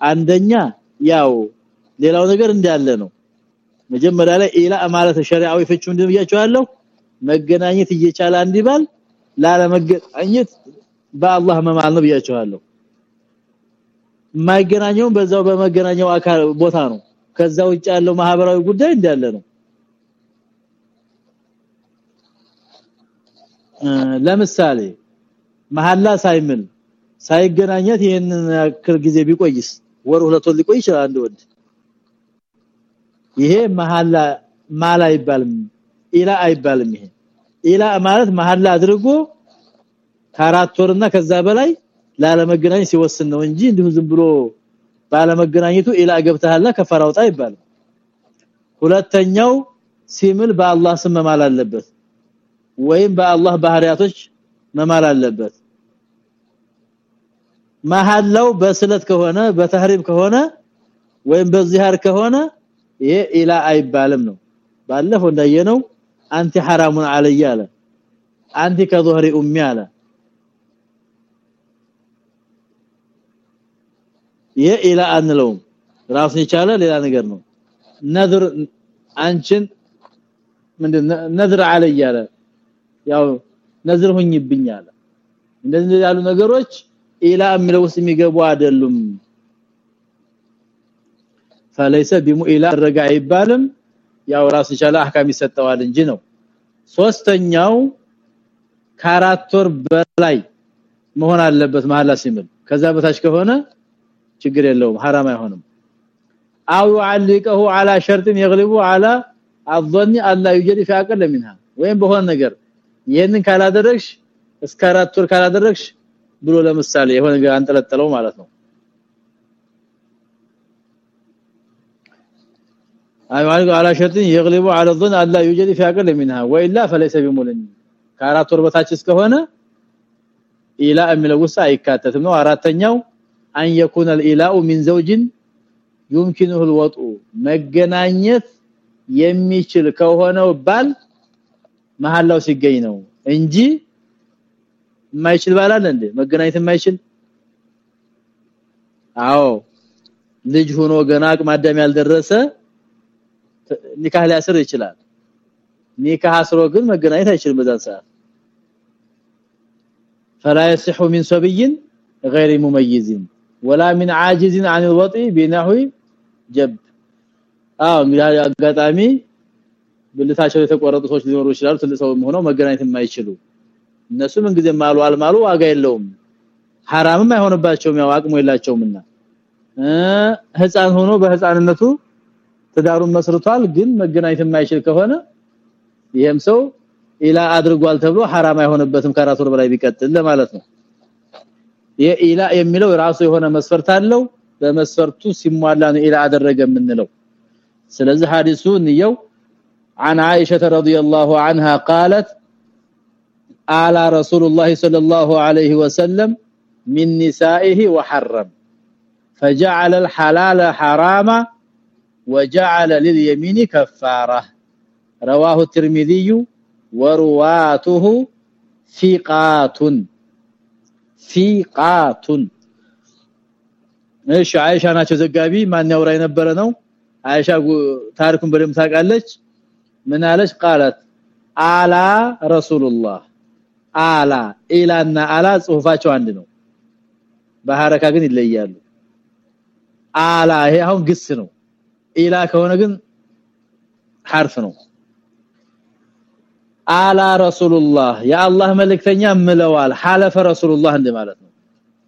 አንደኛ ያው ሌላው ነገር እንዳለ ነው። መጀመሪያ ላይ ኢላ ማለት ሸሪዓዊ ፍቺ እንደሚያቻለው መገናኘት እየቻለ አንዲባል ላለመገናኘት በአላህ መማል ነው ብያቸዋለሁ። ማይገናኘው በዛው በመገናኘው አካል ቦታ ነው። ከዛ ውጭ ያለው ማህበራዊ ጉዳይ እንዳለ ነው። ለምሳሌ መሐላ ሳይምል ሳይገናኘት ይሄንን ያክል ጊዜ ቢቆይስ? ወር ሁለት ሊቆይ ይችላል አንድ ወንድ። ይሄ መሐላ ማላ አይባልም ኢላ አይባልም ይሄ። ኢላ ማለት መሐላ አድርጎ ከአራት ወርና ከዛ በላይ ላለመገናኘት ሲወስን ነው እንጂ እንዲሁ ዝም ብሎ ባለመገናኘቱ ኢላ ገብተሃልና ከፈራውጣ አይባልም። ሁለተኛው ሲምል በአላህ ስም መማል አለበት ወይም በአላህ ባህሪያቶች መማል አለበት። መሐላው በስለት ከሆነ በተህሪም ከሆነ ወይም በዚሃር ከሆነ ይሄ ኢላ አይባልም ነው። ባለፈው እንዳየነው አንተ حرام علي አለ አንተ ከظهر امي አለ የኢላ አንለውም ራሱን የቻለ ሌላ ነገር ነው ነዝር አንቺን ምንድን ነዝር علي ያው ነዝር ሆኝብኝ እንደዚህ ያሉ ነገሮች ኢላ የሚለው የሚገቡ አይደሉም فليس بمؤلا رجع يبالم. ያው ራስ ይቻለ አህካም ይሰጠዋል እንጂ ነው ሶስተኛው ከአራት ወር በላይ መሆን አለበት መሐላ ሲምል ከዛ በታች ከሆነ ችግር የለውም حرام አይሆንም አው يعلقه على شرط يغلب على الظن ان لا يوجد في اقل منها ወይም በሆነ ነገር ይሄንን ካላደረግሽ እስከ አራት ወር ካላደረግሽ ብሎ ለምሳሌ የሆነ ነገር አንጠለጠለው ማለት ነው አይዋል على شرط يغلب على الظن ان لا يوجد في اقل منها والا فليس بمولن ከአራት ወር በታች እስከሆነ ኢላ የሚለውሳ አይካተትም ነው አራተኛው አን يكون الاله من زوج يمكنه الوطء መገናኘት የሚችል ከሆነው ባል መሐላው ሲገኝ ነው እንጂ የማይችል ባል አለ እንዴ መገናኘት የማይችል አዎ ልጅ ሆኖ ገና አቅመ አዳም ያልደረሰ ኒካህ ሊያስር ይችላል። ኒካህ አስሮ ግን መገናኘት አይችልም በዛን ሰዓት። فلا يصح من صبي غير مميز ولا من عاجز عن الوطي بنحو جب አዎ እንግዲህ አጋጣሚ ብልታቸው የተቆረጡ ሰዎች ሊኖሩ ይችላሉ። ትልቅ ሰው ሆነው መገናኘት የማይችሉ እነሱ ምን ማሉ አልማሉ ዋጋ የለውም። ሐራምም አይሆንባቸውም ያው አቅሙ የላቸውምና። ህፃን ሆኖ በህፃንነቱ ትዳሩን መስርቷል ግን መገናኘት የማይችል ከሆነ ይሄም ሰው ኢላ አድርጓል ተብሎ حرام አይሆንበትም ከአራት ወር በላይ ቢቀጥል ለማለት ነው የኢላ የሚለው ራሱ የሆነ መስፈርት አለው በመስፈርቱ ሲሟላ ነው ኢላ አደረገ የምንለው ስለዚህ ሐዲሱ ንየው عن عائشه رضي الله عنها قالت على رسول الله صلى الله عليه وسلم من نسائه وحرم فجعل الحلال حراما وجعل لليمين كفاره رواه الترمذي ورواته ثقات ثقات እሺ አይሻ ናቸው ዘጋቢ ማን ያወራ የነበረ ነው አይሻ ታሪኩን በደም ታውቃለች ምን አለች قالت አላ ረሱላህ አላ ኢላና አላ ጽሁፋቸው አንድ ነው በሐረካ ግን ይለያሉ አላ ይሄ አሁን ግስ ነው ኢላ ከሆነ ግን حرف ነው። አላ ረሱልላህ ያአላህ መልእክተኛ ምለዋል። ሐለፈ ረሱልላህ እንደማለት ነው።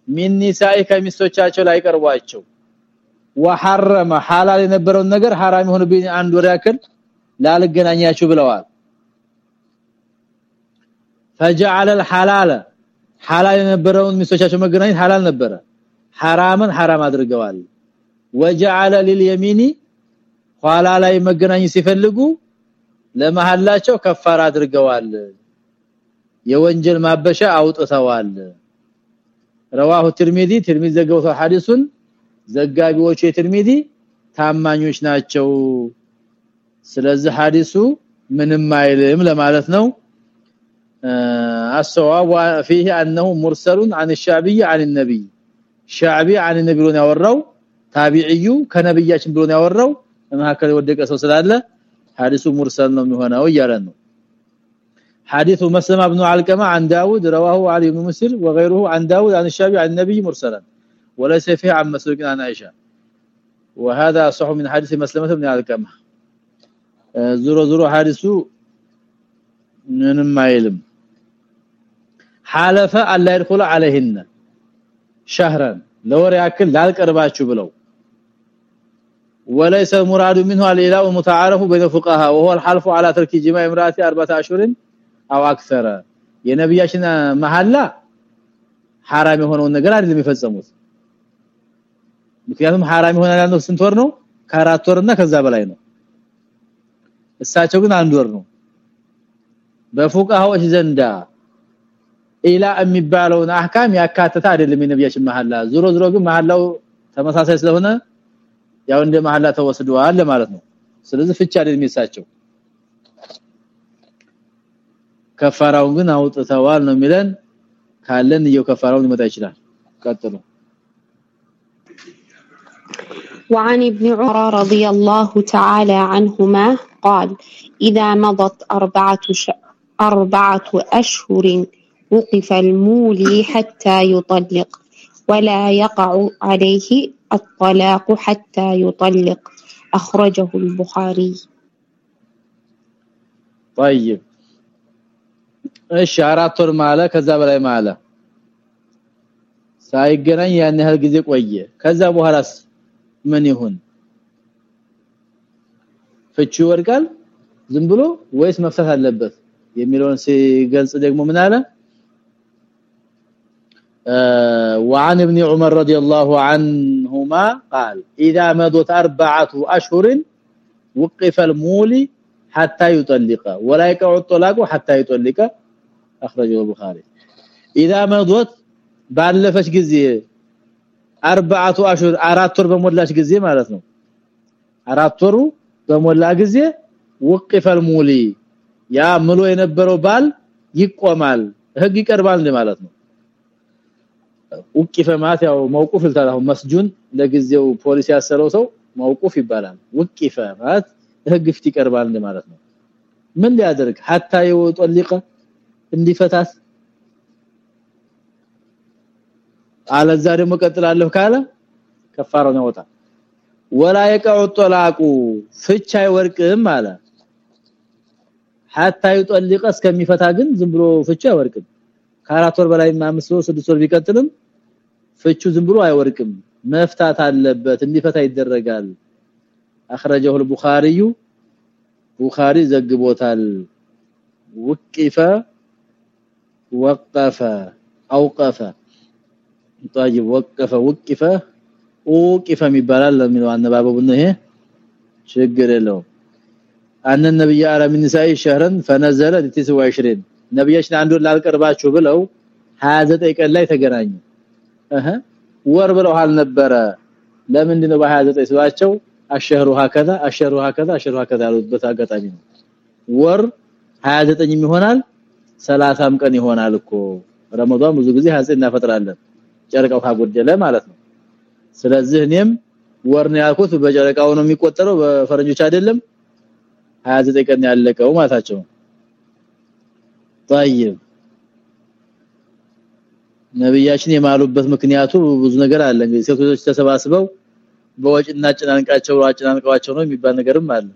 ሚን ኒሳኢ ከሚስቶቻቸው ላይ ቀርቧቸው وحرم حلال የነበረውን ነገር حرام የሆነብኝ አንድ ወር ያክል ላልገናኛችሁ ብለዋል። فجعل الحلال حلال የነበረውን ሚስቶቻቸው መገናኘት حلال ነበረ። حراما حرام አድርገዋል። وجعل لليمين ኋላ ላይ መገናኘት ሲፈልጉ ለመሐላቸው ከፋራ አድርገዋል የወንጀል ማበሻ አውጥተዋል رواه الترمذي ترمذي ዘገበው ሐዲሱን ዘጋቢዎቹ የትርሚዚ ታማኞች ናቸው ስለዚህ ሐዲሱ ምንም አይልም ለማለት ነው الصواب فيه انه مرسل عن الشعبي عن النبي شعبي عن النبي ነው ያወራው ታቢዒዩ ከነብያችን ብሎ ነው ያወራው መሐከለ ወደቀ ሰው ስላለ ሐዲሱ ሙርሰል ነው የሚሆነው እያለን ነው حديث مسلم بن علقمه عن داود رواه علي بن مسلم وغيره عن داود عن الشعبي عن النبي مرسلا وليس فيه عن مسروق عن عائشه وهذا صح من حديث مسلمه بن علقمه زرو زرو حديثه ምንም አይልም حلف الله يدخل عليهن شهرا ለወር ያክል ላልቀርባችሁ ብለው وليس المراد منه الاله المتعارف بين الفقهاء وهو الحلف على ترك جماع امراته اربعه اشهر او اكثر የነብያችን መሐላ حرام የሆነውን ነገር አይደለም የሚፈጸሙት ምክንያቱም حرام ይሆናል ያለው ስንት ወር ነው ከአራት ወርና ከዛ በላይ ነው እሳቸው ግን አንድ ወር ነው በፉቃዎች ዘንዳ ኢላ የሚባለውን አህካም ያካተተ አይደለም የነብያችን መሐላ ዙሮ ዙሮ ግን መሐላው ተመሳሳይ ስለሆነ ያው እንደ መሐላ ተወስዷል ማለት ነው ስለዚህ ፍቻ አይደለም የሚሳቸው ከፋራውን ግን አውጥተዋል ነው የሚለን ካለን ይው ከፋራውን ሊመጣ ይችላል ቀጥሉ وعن ابن عمر رضي الله تعالى عنهما قال إذا مضت أربعة, ش... أربعة أشهر وقف المولي حتى يطلق ولا يقع عليه الطلاق حتى يطلق أخرجه البخاري طيب እሺ አራት ወር ማለ ከዛ በላይ ማለ ሳይገናኝ ያን ያህል ጊዜ ቆየ ከዛ በኋላስ ምን ይሁን ፍቹ ይወርቃል ዝም ብሎ ወይስ መፍታት አለበት የሚለውን ሲገልጽ ደግሞ ምን አለ وعن ابن عمر رضي الله عنهما قال إذا مضت أربعة أشهر وقف المولي حتى يطلق ولا يقع الطلاق حتى يطلق اخرجه البخاري اذا مضت ባለፈች ጊዜ አርባዓቱ አሽሁር አራት ወር በሞላች ጊዜ ማለት ነው አራት ወሩ በሞላ ጊዜ ወቅፈ المولي ያ ምሎ የነበረው ባል ይቆማል ህግ ይቀርባል ማለት ነው ውቅፈ ማለት ያው መውቁፍ ልታላሁ መስጁን ለጊዜው ፖሊስ ያሰረው ሰው መውቁፍ ይባላል። ውቅፈ ማለት ህግ ፍት ይቀርባል ማለት ነው። ምን ሊያደርግ? hatta ይወጣልቀ እንዲፈታት? አለዛ ደግሞ ቀጥላለሁ ካለ ከፋራ ነው ወጣ። ወላ የቀው ጠላቁ ፍቻ አይወርቅም አለ። ሀታ ይጠልቀ ከሚፈታ ግን ዝም ብሎ ፍቻ አይወርቅም። ከአራት ወር በላይ ማምስሎ ስድስት ወር ቢቀጥልም ፍቹ ዝም ብሎ አይወርቅም መፍታት አለበት እንዲፈታ ይደረጋል اخرجه البخاري ቡኻሪ ዘግቦታል وقف وقف اوقف طيب وقف وقف وقف የሚባላል ለሚለው አነባበቡ ነው ይሄ ችግር የለውም አን ነብይ አለ ምን ሳይ ሸህረን فنزل 29 ነብያችን አንድ ወር ላልቀርባችሁ ብለው 29 ቀን ላይ ተገናኙ እህ ወር ብለው አልነበረ ለምንድን ነው በ29 ስባቸው አሸህሩ هكذا አሸህሩ هكذا አሸህሩ هكذا ያሉበት አጋጣሚ ነው ወር 29 ይሆናል 30 ቀን ይሆናል እኮ ረመዳን ብዙ ጊዜ 29 እናፈጥራለን ጨረቃው ካጎደለ ማለት ነው ስለዚህ እኔም ወር ነው ያልኩት በጨረቃው ነው የሚቆጠረው በፈረንጆች አይደለም 29 ቀን ያለቀው ማታቸው طيب ነብያችን የማሉበት ምክንያቱ ብዙ ነገር አለ። እንግዲህ ሴቶች ተሰባስበው በወጭና ጭናንቃቸው አጭናንቀዋቸው ነው የሚባል ነገርም አለ።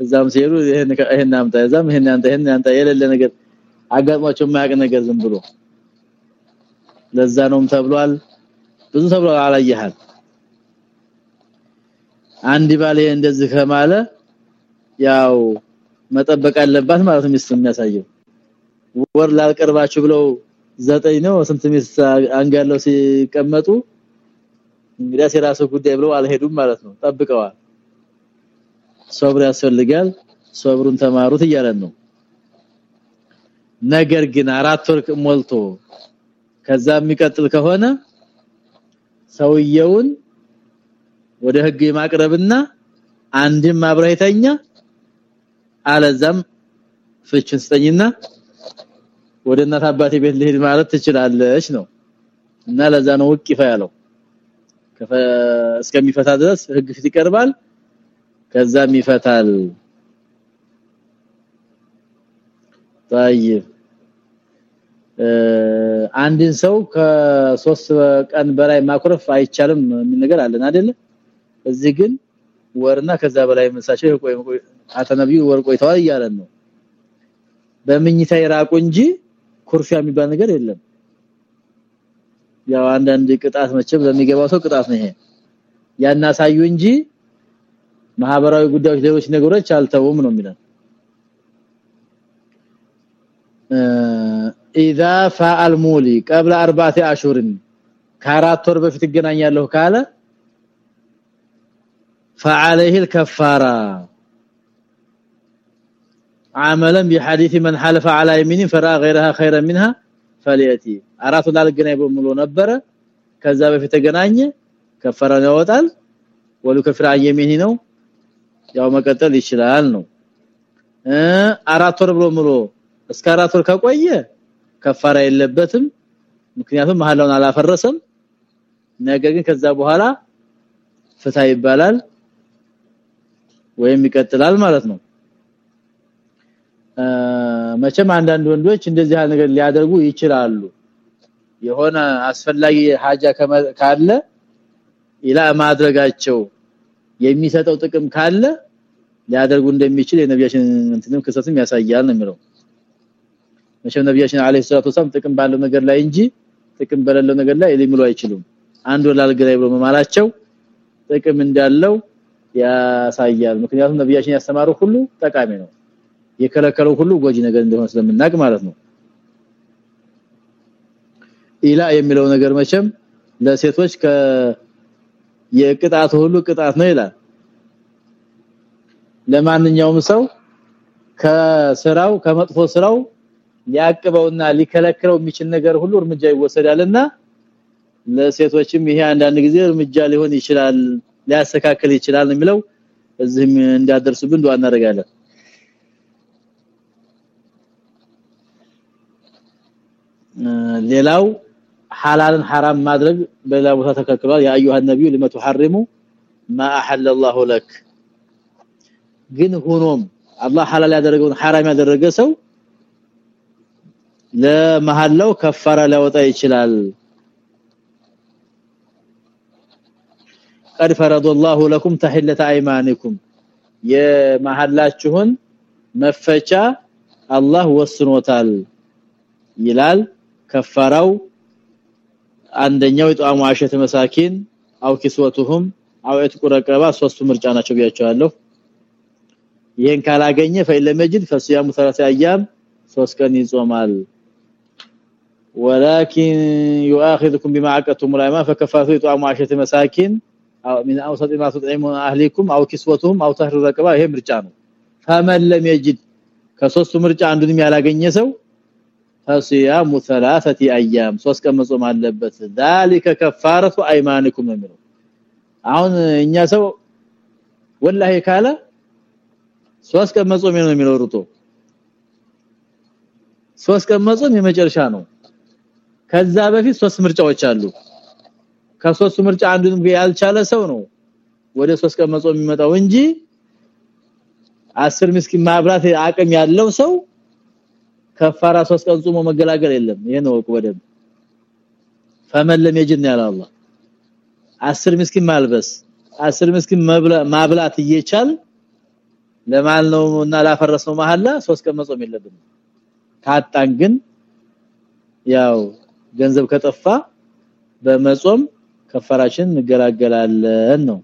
እዛም ሲሄዱ ይሄን ይሄን አምጣ እዛም ይሄን አንተ ይሄን አንተ የሌለ ነገር አጋጥሟቸው የማያውቅ ነገር ዝም ብሎ ለዛ ነውም ተብሏል። ብዙ ተብሏል። አላየሃል አንድ ባለ እንደዚህ ከማለ ያው መጠበቅ አለባት ማለት ነው የሚያሳየው። ወር ላልቀርባችሁ ብለው ዘጠኝ ነው ስንት ሚስት አንጋለው ሲቀመጡ እንግዲያስ የራሱ ጉዳይ ብለው አልሄዱም ማለት ነው። ጠብቀዋል። ሶብር ያስፈልጋል ሶብሩን ተማሩት እያለን ነው። ነገር ግን አራት ወር ሞልቶ ከዛ የሚቀጥል ከሆነ ሰውየውን ወደ ህግ የማቅረብና አንድም አብረህተኛ አለዛም ፍችን ስጠኝና ወደ እናት አባቴ ቤት ልሄድ ማለት ትችላለች ነው እና ለዛ ነው ወቂፋ ያለው እስከሚፈታ ድረስ ህግ ፊት ይቀርባል ከዛም ይፈታል طيب አንድን ሰው ከሶስት ቀን በላይ ማኩረፍ አይቻልም ምን ነገር አለን አይደለ እዚህ ግን ወርና ከዛ በላይ መሳቸው ቆይ አተነብዩ ወር ቆይተዋል እያለን ነው በምኝታ ይራቁ እንጂ ኩርፊያ የሚባል ነገር የለም ያው አንዳንድ ቅጣት መቼም ለሚገባው ሰው ቅጣት ነው ይሄ ያናሳዩ እንጂ ማህበራዊ ጉዳዮች ሌሎች ነገሮች አልተውም ነው የሚለው اذا فعل مولي قبل اربعه اشهر ከአራት ወር በፊት ይገናኛለሁ ካለ فعليه الكفاره عملا بحديث من حلف على يمين فرا غيرها خيرا منها فلياتي አራቱ ላልገናኝ በሙሉ ነበረ ከዛ በፊት ተገናኘ ከፈራን ያወጣል ወሉ ከፍራ የሚኒ ነው ያው መቀጠል ይችላል ነው እ አራት ወር ብሎ ሙሉ እስከ አራት ወር ከቆየ ከፋራ የለበትም ምክንያቱም መሐላውን አላፈረሰም ነገር ግን ከዛ በኋላ ፍታ ይባላል ወይም ይቀጥላል ማለት ነው መቼም አንዳንድ ወንዶች እንደዚህ ያለ ነገር ሊያደርጉ ይችላሉ። የሆነ አስፈላጊ ሀጃ ካለ ኢላ ማድረጋቸው የሚሰጠው ጥቅም ካለ ሊያደርጉ እንደሚችል የነቢያችን እንትንም ክሰትም ያሳያል ነው የሚለው። መቼም ነቢያችን አለይሂ ሰላቱ ወሰለም ጥቅም ባለው ነገር ላይ እንጂ ጥቅም በሌለው ነገር ላይ ሊምሉ አይችሉም። አንድ ወላል ገላይ ብሎ መማላቸው ጥቅም እንዳለው ያሳያል። ምክንያቱም ነቢያችን ያስተማሩ ሁሉ ጠቃሚ ነው የከለከለው ሁሉ ጎጂ ነገር እንደሆነ ስለምናቅ ማለት ነው። ኢላ የሚለው ነገር መቼም ለሴቶች ከ የቅጣት ሁሉ ቅጣት ነው ይላል። ለማንኛውም ሰው ከስራው ከመጥፎ ስራው ሊያቅበውና ሊከለክለው የሚችል ነገር ሁሉ እርምጃ ይወሰዳልና ለሴቶችም ይሄ አንዳንድ ጊዜ እርምጃ ሊሆን ይችላል ሊያስተካክል ይችላል የሚለው እዚህም እንዲያደርሱብን ዱአ እናደርጋለን ሌላው ሐላልን ሐራም ማድረግ በሌላ ቦታ ተከክሏል ያ አዩሃ ነብዩ لما تحرموا ما احل ግን ሆኖም አላህ ሐላል ያደረገውን ሐራም ያደረገ ሰው ለመሐላው ከፈራ ሊያወጣ ይችላል። قد فرض الله لكم تحله ايمانكم የመሐላችሁን መፈቻ አላህ ወስኖታል ይላል። ከፋራው አንደኛው የጧሙ አሸተ መሳኪን አው ኪስወቱሁም አው እትቁረቀባ ሶስቱ ምርጫ ናቸው ብያቸዋለሁ ይሄን ካላገኘ ፈይለመጅድ ፈሲያሙ 3 አያም ሶስት ቀን ይጾማል ولكن يؤاخذكم بما عقدتم الايمان فكفاره اطعام عشره مساكين او من اوسط ما تطعمون اهليكم او كسوتهم او تحرير رقبه ይሄ ምርጫ ነው فمن لم يجد ከሶስቱ ምርጫ አንዱንም ያላገኘ ሰው فصيام ثلاثه ايام ሶስት ቀን መጾም አለበት ذلك كفاره ايمانكم ነው አሁን እኛ ሰው ወላሂ ካለ ሶስት ቀን መጾም ነው የሚለው ሩጦ ሶስት ቀን መጾም የመጨረሻ ነው ከዛ በፊት ሶስት ምርጫዎች አሉ ከሶስቱ ምርጫ አንዱን ያልቻለ ሰው ነው ወደ ሶስት ቀን መጾም የሚመጣው እንጂ አስር ምስኪን ማብራት አቅም ያለው ሰው ከፋራ ሶስት ቀን ጾሞ መገላገል የለም ይሄ ነው ወደም ፈመን ለም يجن ያለ አላህ አስር ምስኪን ማልበስ አስር ምስኪን ማብላት እየቻል ለማል ነው እና ላፈረሰው መሐላ ሶስት ቀን መጾም የለብንም ካጣን ግን ያው ገንዘብ ከጠፋ በመጾም ከፈራችን እንገላገላለን ነው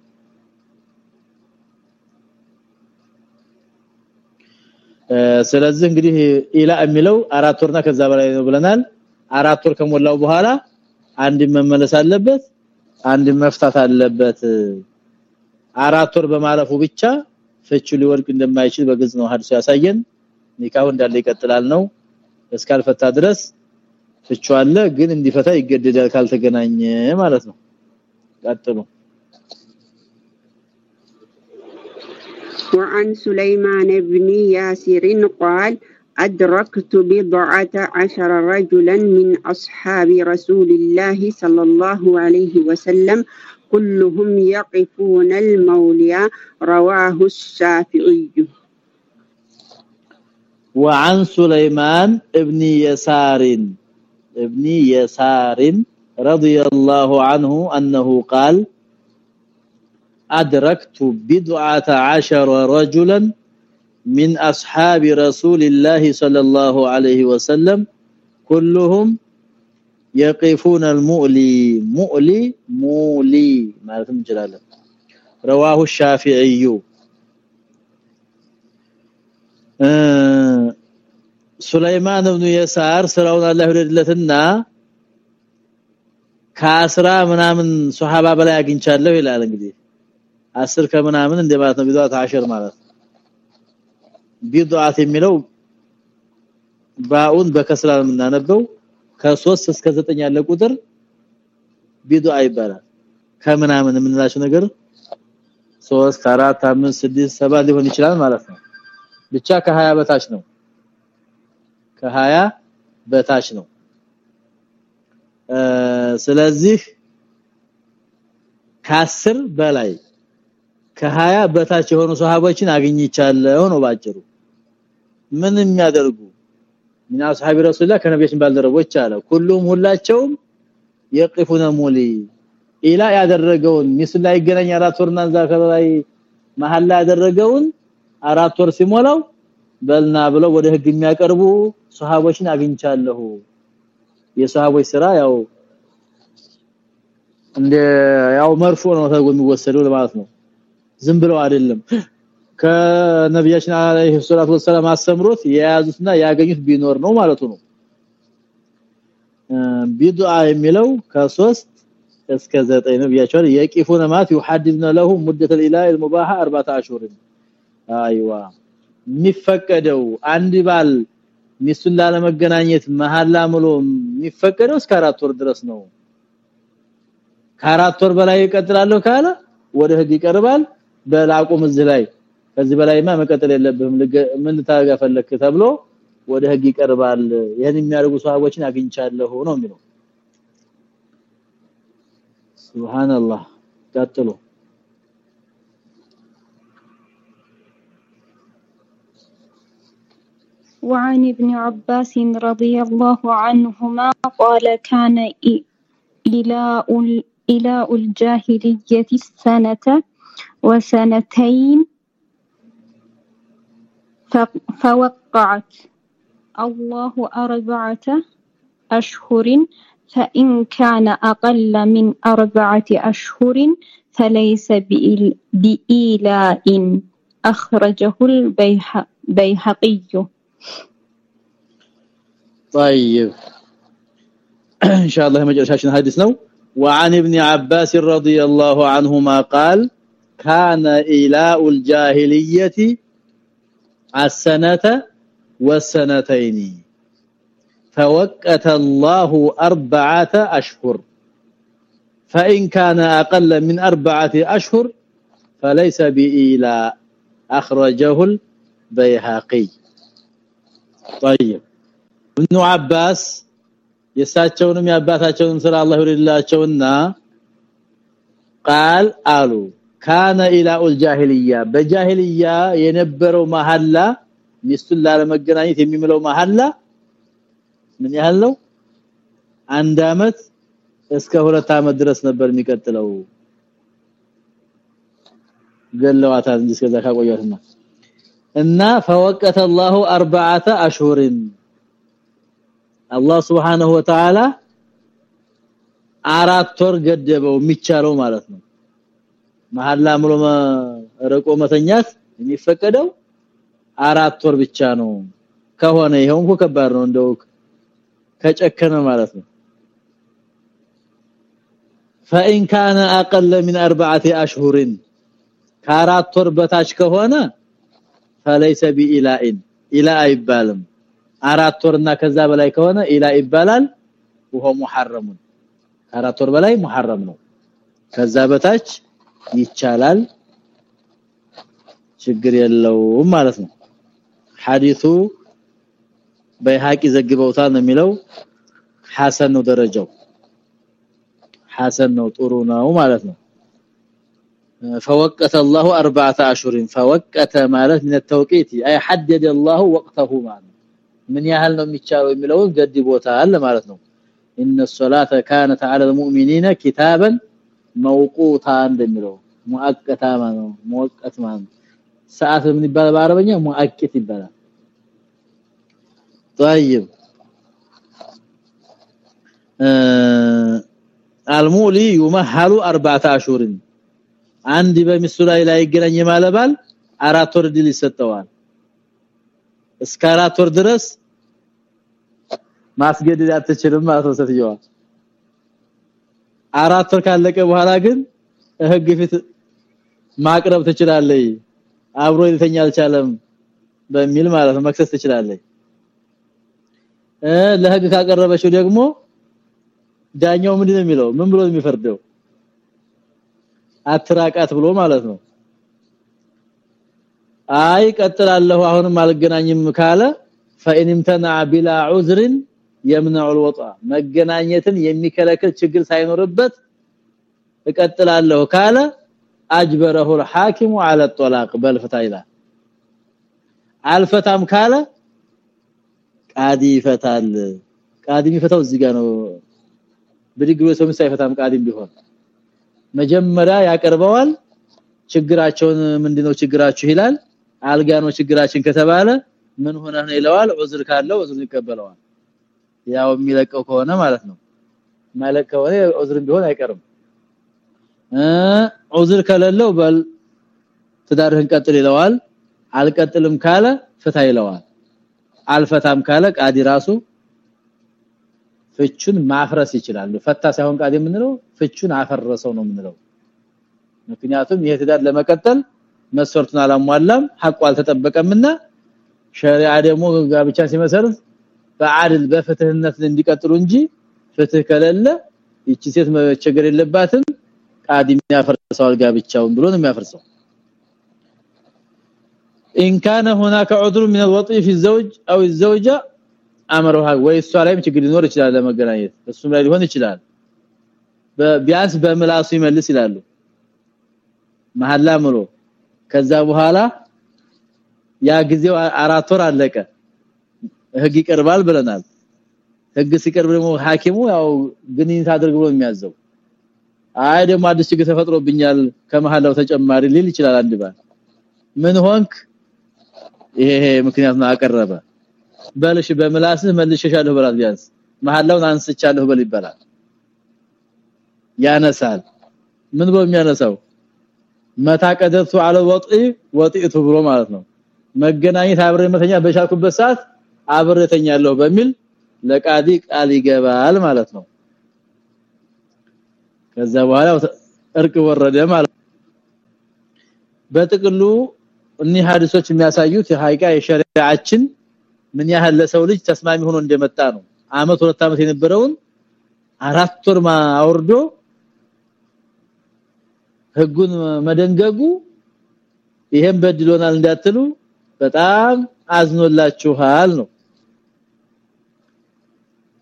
ስለዚህ እንግዲህ ኢላ የሚለው አራት ወርና ከዛ በላይ ነው ብለናል። አራት ወር ከሞላው በኋላ አንድ መመለስ አለበት አንድ መፍታት አለበት። አራት ወር በማለፉ ብቻ ፍቹ ሊወርቅ እንደማይችል በግልጽ ነው ሐዲሱ ያሳየን። ኒካው እንዳለ ይቀጥላል ነው። እስካልፈታ ድረስ ፍቹ አለ ግን እንዲፈታ ይገደዳል ካልተገናኘ ማለት ነው። ቀጥሉ وعن سليمان بن ياسر قال أدركت بضعة عشر رجلا من أصحاب رسول الله صلى الله عليه وسلم كلهم يقفون المولى رواه الشافعي. وعن سليمان ابن يسار ابن يسار رضي الله عنه أنه قال أدركت بضعة عشر رجلا من أصحاب رسول الله صلى الله عليه وسلم كلهم يقفون المؤلي مؤلي مولي معناتهم جلاله رواه الشافعي ሱለይማን ኢብኑ የሳር ስራውን አላህ ይወደድለትና ከአስራ ምናምን ሱሐባ በላይ አግኝቻለሁ ይላል እንግዲህ አስር ከምናምን እንደማለት ነው። ቢዷት 10 ማለት ቢዷት የሚለው ባኡን በከስራ የምናነበው። ከ3 እስከ 9 ያለ ቁጥር ቢዱአ ይባላል። ከምናምን የምንላቸው ነገር 3 4 5 6 7 ሊሆን ይችላል ማለት ነው። ብቻ ከ20 በታች ነው። ከ20 በታች ነው። ስለዚህ ከ10 በላይ ከ20 በታች የሆኑ ሱሐቦችን አግኝቻለሁ ነው ባጭሩ። ምን የሚያደርጉ? ምን አስሐቢ ረሱላህ ከነቢያችን ባልደረቦች አለ። ሁሉም ሁላቸውም የቅፉነ ሙሊ ኢላ ያደረገውን ሚስል ላይ ይገናኝ አራት ወርና ዛከላይ መሐላ ያደረገውን አራት ወር ሲሞላው በልና ብለው ወደ ህግ የሚያቀርቡ ሱሐቦችን አግኝቻለሁ። የሱሐቦች ስራ ያው እንደ ያው መርፎ ነው ተጎ የሚወሰደው ለማለት ነው ዝም ብለው አይደለም። ከነብያችን አለይሂ ሰላቱ ወሰለም አስተምሮት የያዙትና ያገኙት ቢኖር ነው ማለት ነው። ቢድዓ የሚለው ከ3 እስከ 9 ነው ብያቸዋል የቂፉነ ማት له مده الالهي المباح 4 አይዋ የሚፈቀደው አንድ ባል ሚስቱን ላለመገናኘት መሐላ ምሎ የሚፈቀደው እስከ 4 ወር ድረስ ነው። ከአራት ወር በላይ ይቀጥላለሁ ካለ ወደ ህግ ይቀርባል። በላቁም እዚህ ላይ ከዚህ በላይማ መቀጠል የለብህም ምን ልታጋ ፈለክ ተብሎ ወደ ህግ ይቀርባል ይሄን የሚያደርጉ ሰሃቦችን አግኝቻለሁ ነው የሚለው ሱብሃንአላህ ቀጥሉ وعن ابن عباس رضي الله عنهما قال كان إلاء إلاء الجاهلية السنة وسنتين فوقعت. الله أربعة أشهر فإن كان أقل من أربعة أشهر فليس بإيلاء أخرجه البيهقي طيب. إن شاء الله مجرشاشنا حديث نو وعن ابن عباس رضي الله عنهما قال كان إيلاء الجاهلية السنة والسنتين فوقت الله أربعة أشهر فإن كان أقل من أربعة أشهر فليس بإيلاء أخرجه البيهقي طيب ابن عباس የሳቸውንም ያባታቸውን ስራ አላህ ይወድላቸውና ቃል አሉ ካነ ኢላኡል ጃሂልያ በጃሂልያ የነበረው መሐላ ሚስቱን ላለመገናኘት የሚምለው መሐላ ምን ያህል ነው አንድ አመት እስከ ሁለት አመት ድረስ ነበር የሚቀጥለው ገለዋታል እንጂ እስከዛ ካቆያትና እና فوقت الله اربعه اشهر አላህ Subhanahu Wa Ta'ala አራት ወር ገደበው የሚቻለው ማለት ነው መሐላ ምሎ ረቆ መተኛት የሚፈቀደው አራት ወር ብቻ ነው ከሆነ ይሄው እንኳን ከባድ ነው እንደው ከጨከነ ማለት ነው فإن كان أقل من أربعة أشهر ከአራት ወር በታች ከሆነ فليس بإلاء إلاء ይባልም አራት ወርና ከዛ በላይ ከሆነ ኢላ ይባላል وهو محرم አራት ወር በላይ محرم ነው ከዛ በታች ይቻላል ችግር የለውም ማለት ነው ሐዲሱ በይሃቂ ዘግበውታል ነው የሚለው ሐሰን ነው ደረጃው ሐሰን ነው ጥሩ ነው ማለት ነው فوقت الله اربعه اشهر فوقت ማለት من التوقيت اي حدد الله وقته ማለት ምን ያህል ነው የሚቻለው የሚለውን ገድቦታል ማለት ነው ان الصلاه كانت على المؤمنين كتابا موقوتا እንደሚለው ሙአቀታ ማለት ነው ሙአቀት ማለት ሰዓት ምን ይባላል በአረበኛ ሙአቂት ይባላል طيب አልሙሊ ይመሐሉ 4 አሽሁር አንድ በሚስቱ ላይ ላይ ይገናኝ ማለባል አራት ወር ድል ይሰጠዋል እስከ አራት ወር ድረስ ማስገደድ አትችልም ማለት ነው ሴትዮዋ አራት ወር ካለቀ በኋላ ግን ህግ ፊት ማቅረብ ትችላለች አብሮ ይተኛ አልቻለም በሚል ማለት ነው መክሰስ ትችላለች እ ለህግ ካቀረበችው ደግሞ ዳኛው ምንድነው የሚለው ምን ብሎ የሚፈርደው አትራቃት ብሎ ማለት ነው አይ ቀጥላለሁ አሁንም አልገናኝም ካለ فإن امتنع بلا عذر يمنع الوطا መገናኘትን የሚከለክል ችግር ሳይኖርበት እቀጥላለሁ ካለ اجبره الحاكم على الطلاق በልፍታ ይላል አልፈታም ካለ ቃዲ ይፈታል ቃዲ የሚፈታው እዚህ ጋር ነው ብድግ ብሎ ሰው ሳይፈታም ቃዲም ቢሆን መጀመሪያ ያቀርበዋል ችግራቸውን ምንድነው ችግራችሁ ይላል አልጋ ነው ችግራችን ከተባለ ምን ሆነ ነው ይለዋል ዑዝር ካለው ዑዝር ይቀበለዋል ያው የሚለቀው ከሆነ ማለት ነው። ማለቅ ከሆነ ዑዝር ቢሆን አይቀርም። እ ዑዝር ከሌለው በል ትዳርህን ቀጥል ይለዋል። አልቀጥልም ካለ ፍታ ይለዋል። አልፈታም ካለ ቃዲ ራሱ ፍቹን ማፍረስ ይችላል። ፈታ ሳይሆን ቃዲ የምንለው ፍቹን አፈረሰው ነው የምንለው። ምክንያቱም ይሄ ትዳር ለመቀጠል መስፈርቱን አላሟላም ሐቁ አልተጠበቀምና ሸሪዓ ደግሞ ጋብቻ ሲመሰርት በአድል በፍትህነት እንዲቀጥሉ እንጂ ፍትህ ከሌለ ይቺ ሴት መቸገር የለባትም ቃዲ የሚያፈርሰው ጋብቻውን ብሎ ነው የሚያፈርሰው ان كان هناك عذر من الوطء في الزوج او الزوجه امرها ወይሷ ላይም ችግር ሊኖር ይችላል ለመገናኘት እሱም ላይ ሊሆን ይችላል ቢያንስ በምላሱ ይመልስ ይላሉ መሐላ ምሎ ከዛ በኋላ ያ ጊዜው አራት ወር አለቀ ህግ ይቀርባል ብለናል። ህግ ሲቀርብ ደግሞ ሐኪሙ ያው ግንኙነት አድርግ ብሎ የሚያዘው። አይ ደግሞ አዲስ ችግር ተፈጥሮብኛል ከመሐላው ተጨማሪ ሊል ይችላል አንድ ባል። ምን ሆንክ? ይሄ ምክንያት ነው አቀረበ። በልሽ በምላስህ መልሸሻለሁ በላት ቢያንስ። መሐላውን አንስቻለሁ በል ይባላል። ያነሳል። ምን ብሎ የሚያነሳው? መታቀደቱ አለ ወጥ ወጥይቱ ብሎ ማለት ነው። መገናኘት አብሬ መተኛ በሻልኩበት ሰዓት አብሬተኛለሁ በሚል ለቃዲ ቃል ይገባል ማለት ነው። ከዛ በኋላ እርቅ ወረደ ማለት በጥቅሉ እኒህ ሐዲሶች የሚያሳዩት የሃይቃ የሸሪዓችን ምን ያህል ለሰው ልጅ ተስማሚ ሆኖ እንደመጣ ነው። አመት ሁለት አመት የነበረውን አራት ወር አውርዶ ህጉን መደንገጉ ይሄን በድሎናል እንዳትሉ በጣም አዝኖላችኋል ነው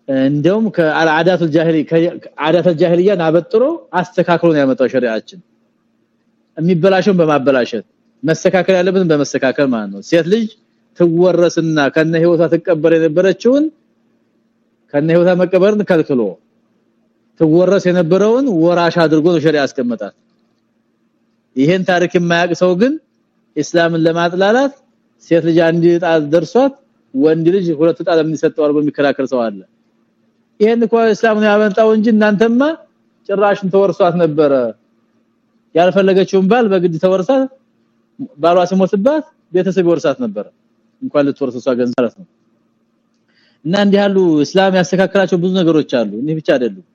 እንደውም ከአዳት الجاهلي ከአዳት الجاهليያን አበጥሮ አስተካክሎ ነው ያመጣው ሸሪዓችን። የሚበላሸውን በማበላሸት መስተካከል ያለብን በመስተካከል ማለት ነው። ሴት ልጅ ትወረስና ከነ ህይወቷ ትቀበር የነበረችውን ከነ ህይወቷ መቀበርን ከልክሎ ትወረስ የነበረውን ወራሽ አድርጎ ነው ሸሪዓ ያስቀመጣት። ይሄን ታሪክ የማያውቅ ሰው ግን እስላምን ለማጥላላት ሴት ልጅ አንድ ጣት ደርሷት ወንድ ልጅ ሁለት ጣት ለምን ሰጠው አርጎ የሚከራከር ሰው አለ። ይሄን እኮ እስላም ነው ያመጣው እንጂ እናንተማ ጭራሽን ተወርሷት ነበረ። ያልፈለገችውን ባል በግድ ተወርሳ ባሏ ሲሞትባት ቤተሰብ ይወርሳት ነበር እንኳን ልትወርስ እሷ ገንዘብ ነው። እና እንዲህ ያሉ እስላም ያስተካከላቸው ብዙ ነገሮች አሉ። እኔ ብቻ አይደሉም።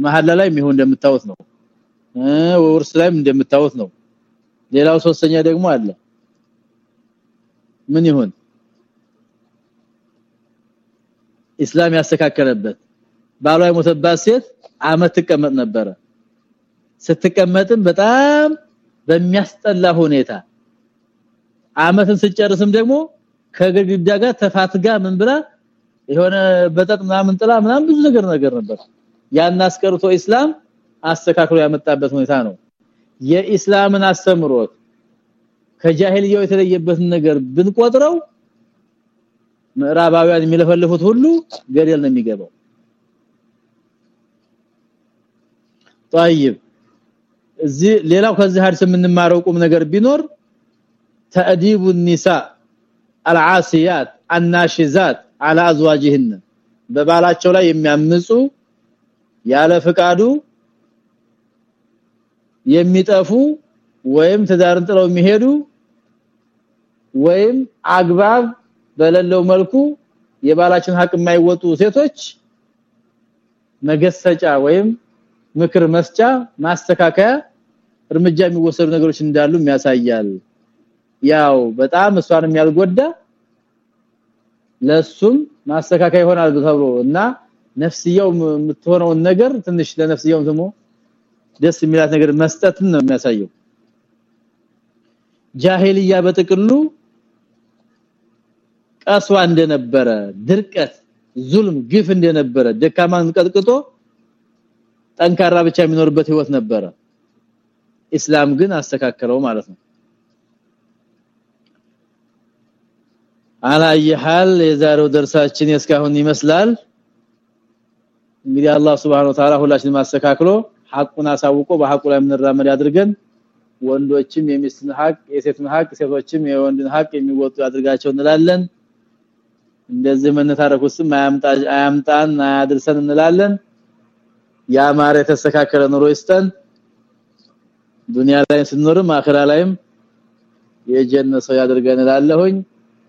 መሐላ ላይ የሚሆን እንደምታውት ነው። ወርስ ላይም እንደምታውት ነው። ሌላው ሶስተኛ ደግሞ አለ። ምን ይሁን እስላም ያስተካከለበት። ባሏ የሞተባት ሴት አመት ትቀመጥ ነበረ። ስትቀመጥም በጣም በሚያስጠላ ሁኔታ አመትን ስጨርስም ደግሞ ከግድግዳ ጋር ተፋትጋ ምን ብላ የሆነ በጠጥ ምናምን ጥላ ምናምን ብዙ ነገር ነገር ነበር። ያን አስቀርቶ እስላም አስተካክሎ ያመጣበት ሁኔታ ነው። የኢስላምን አስተምሮት ከጃሂልያው የተለየበትን ነገር ብንቆጥረው ምዕራባውያን የሚለፈልፉት ሁሉ ገደል ነው የሚገባው طيب እዚህ ሌላው ከዚህ ሐዲስ የምንማረው ቁም ነገር ቢኖር ተአዲቡ النساء العاصيات الناشزات على ازواجهن በባላቸው ላይ የሚያምጹ ያለ ፍቃዱ የሚጠፉ ወይም ትዳርን ጥለው የሚሄዱ ወይም አግባብ በሌለው መልኩ የባላችን ሀቅ የማይወጡ ሴቶች መገሰጫ ወይም ምክር መስጫ ማስተካከያ እርምጃ የሚወሰዱ ነገሮች እንዳሉ የሚያሳያል ያው በጣም እሷንም ያልጎዳ ለሱም ማስተካከያ ይሆናል ተብሎ እና ነፍስየው የምትሆነውን ነገር ትንሽ ለነፍስየው ደግሞ ደስ የሚላት ነገር መስጠትን ነው የሚያሳየው። ጃሂልያ በጥቅሉ ቀስዋ እንደነበረ ድርቀት ዙልም ግፍ እንደነበረ ደካማን ቀጥቅጦ ጠንካራ ብቻ የሚኖርበት ህይወት ነበረ። እስላም ግን አስተካከለው ማለት ነው። አላየ ሐል የዛሬው ደርሳችን እስካሁን ይመስላል። እንግዲህ አላህ Subhanahu Ta'ala ሁላችንም አስተካክሎ ሐቁን አሳውቆ በሐቁ ላይ ምንራመድ ያድርገን። ወንዶችም የሚስትን ሐቅ የሴትን ሐቅ ሴቶችም የወንድን ሐቅ የሚወጡ ያድርጋቸው እንላለን እንደዚህ መነታረኩስም አያምጣ አያምጣን አያድርሰን እንላለን ያማረ የተስተካከለ ኑሮ ይስጠን ዱንያ ላይ ስንኖርም አኺራ ላይም የጀነት ሰው ያድርገን እላለሁኝ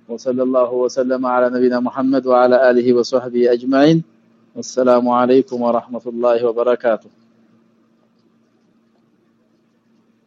وصلى الله وسلم على نبينا محمد وعلى اله وصحبه اجمعين والسلام عليكم ورحمه الله وبركاته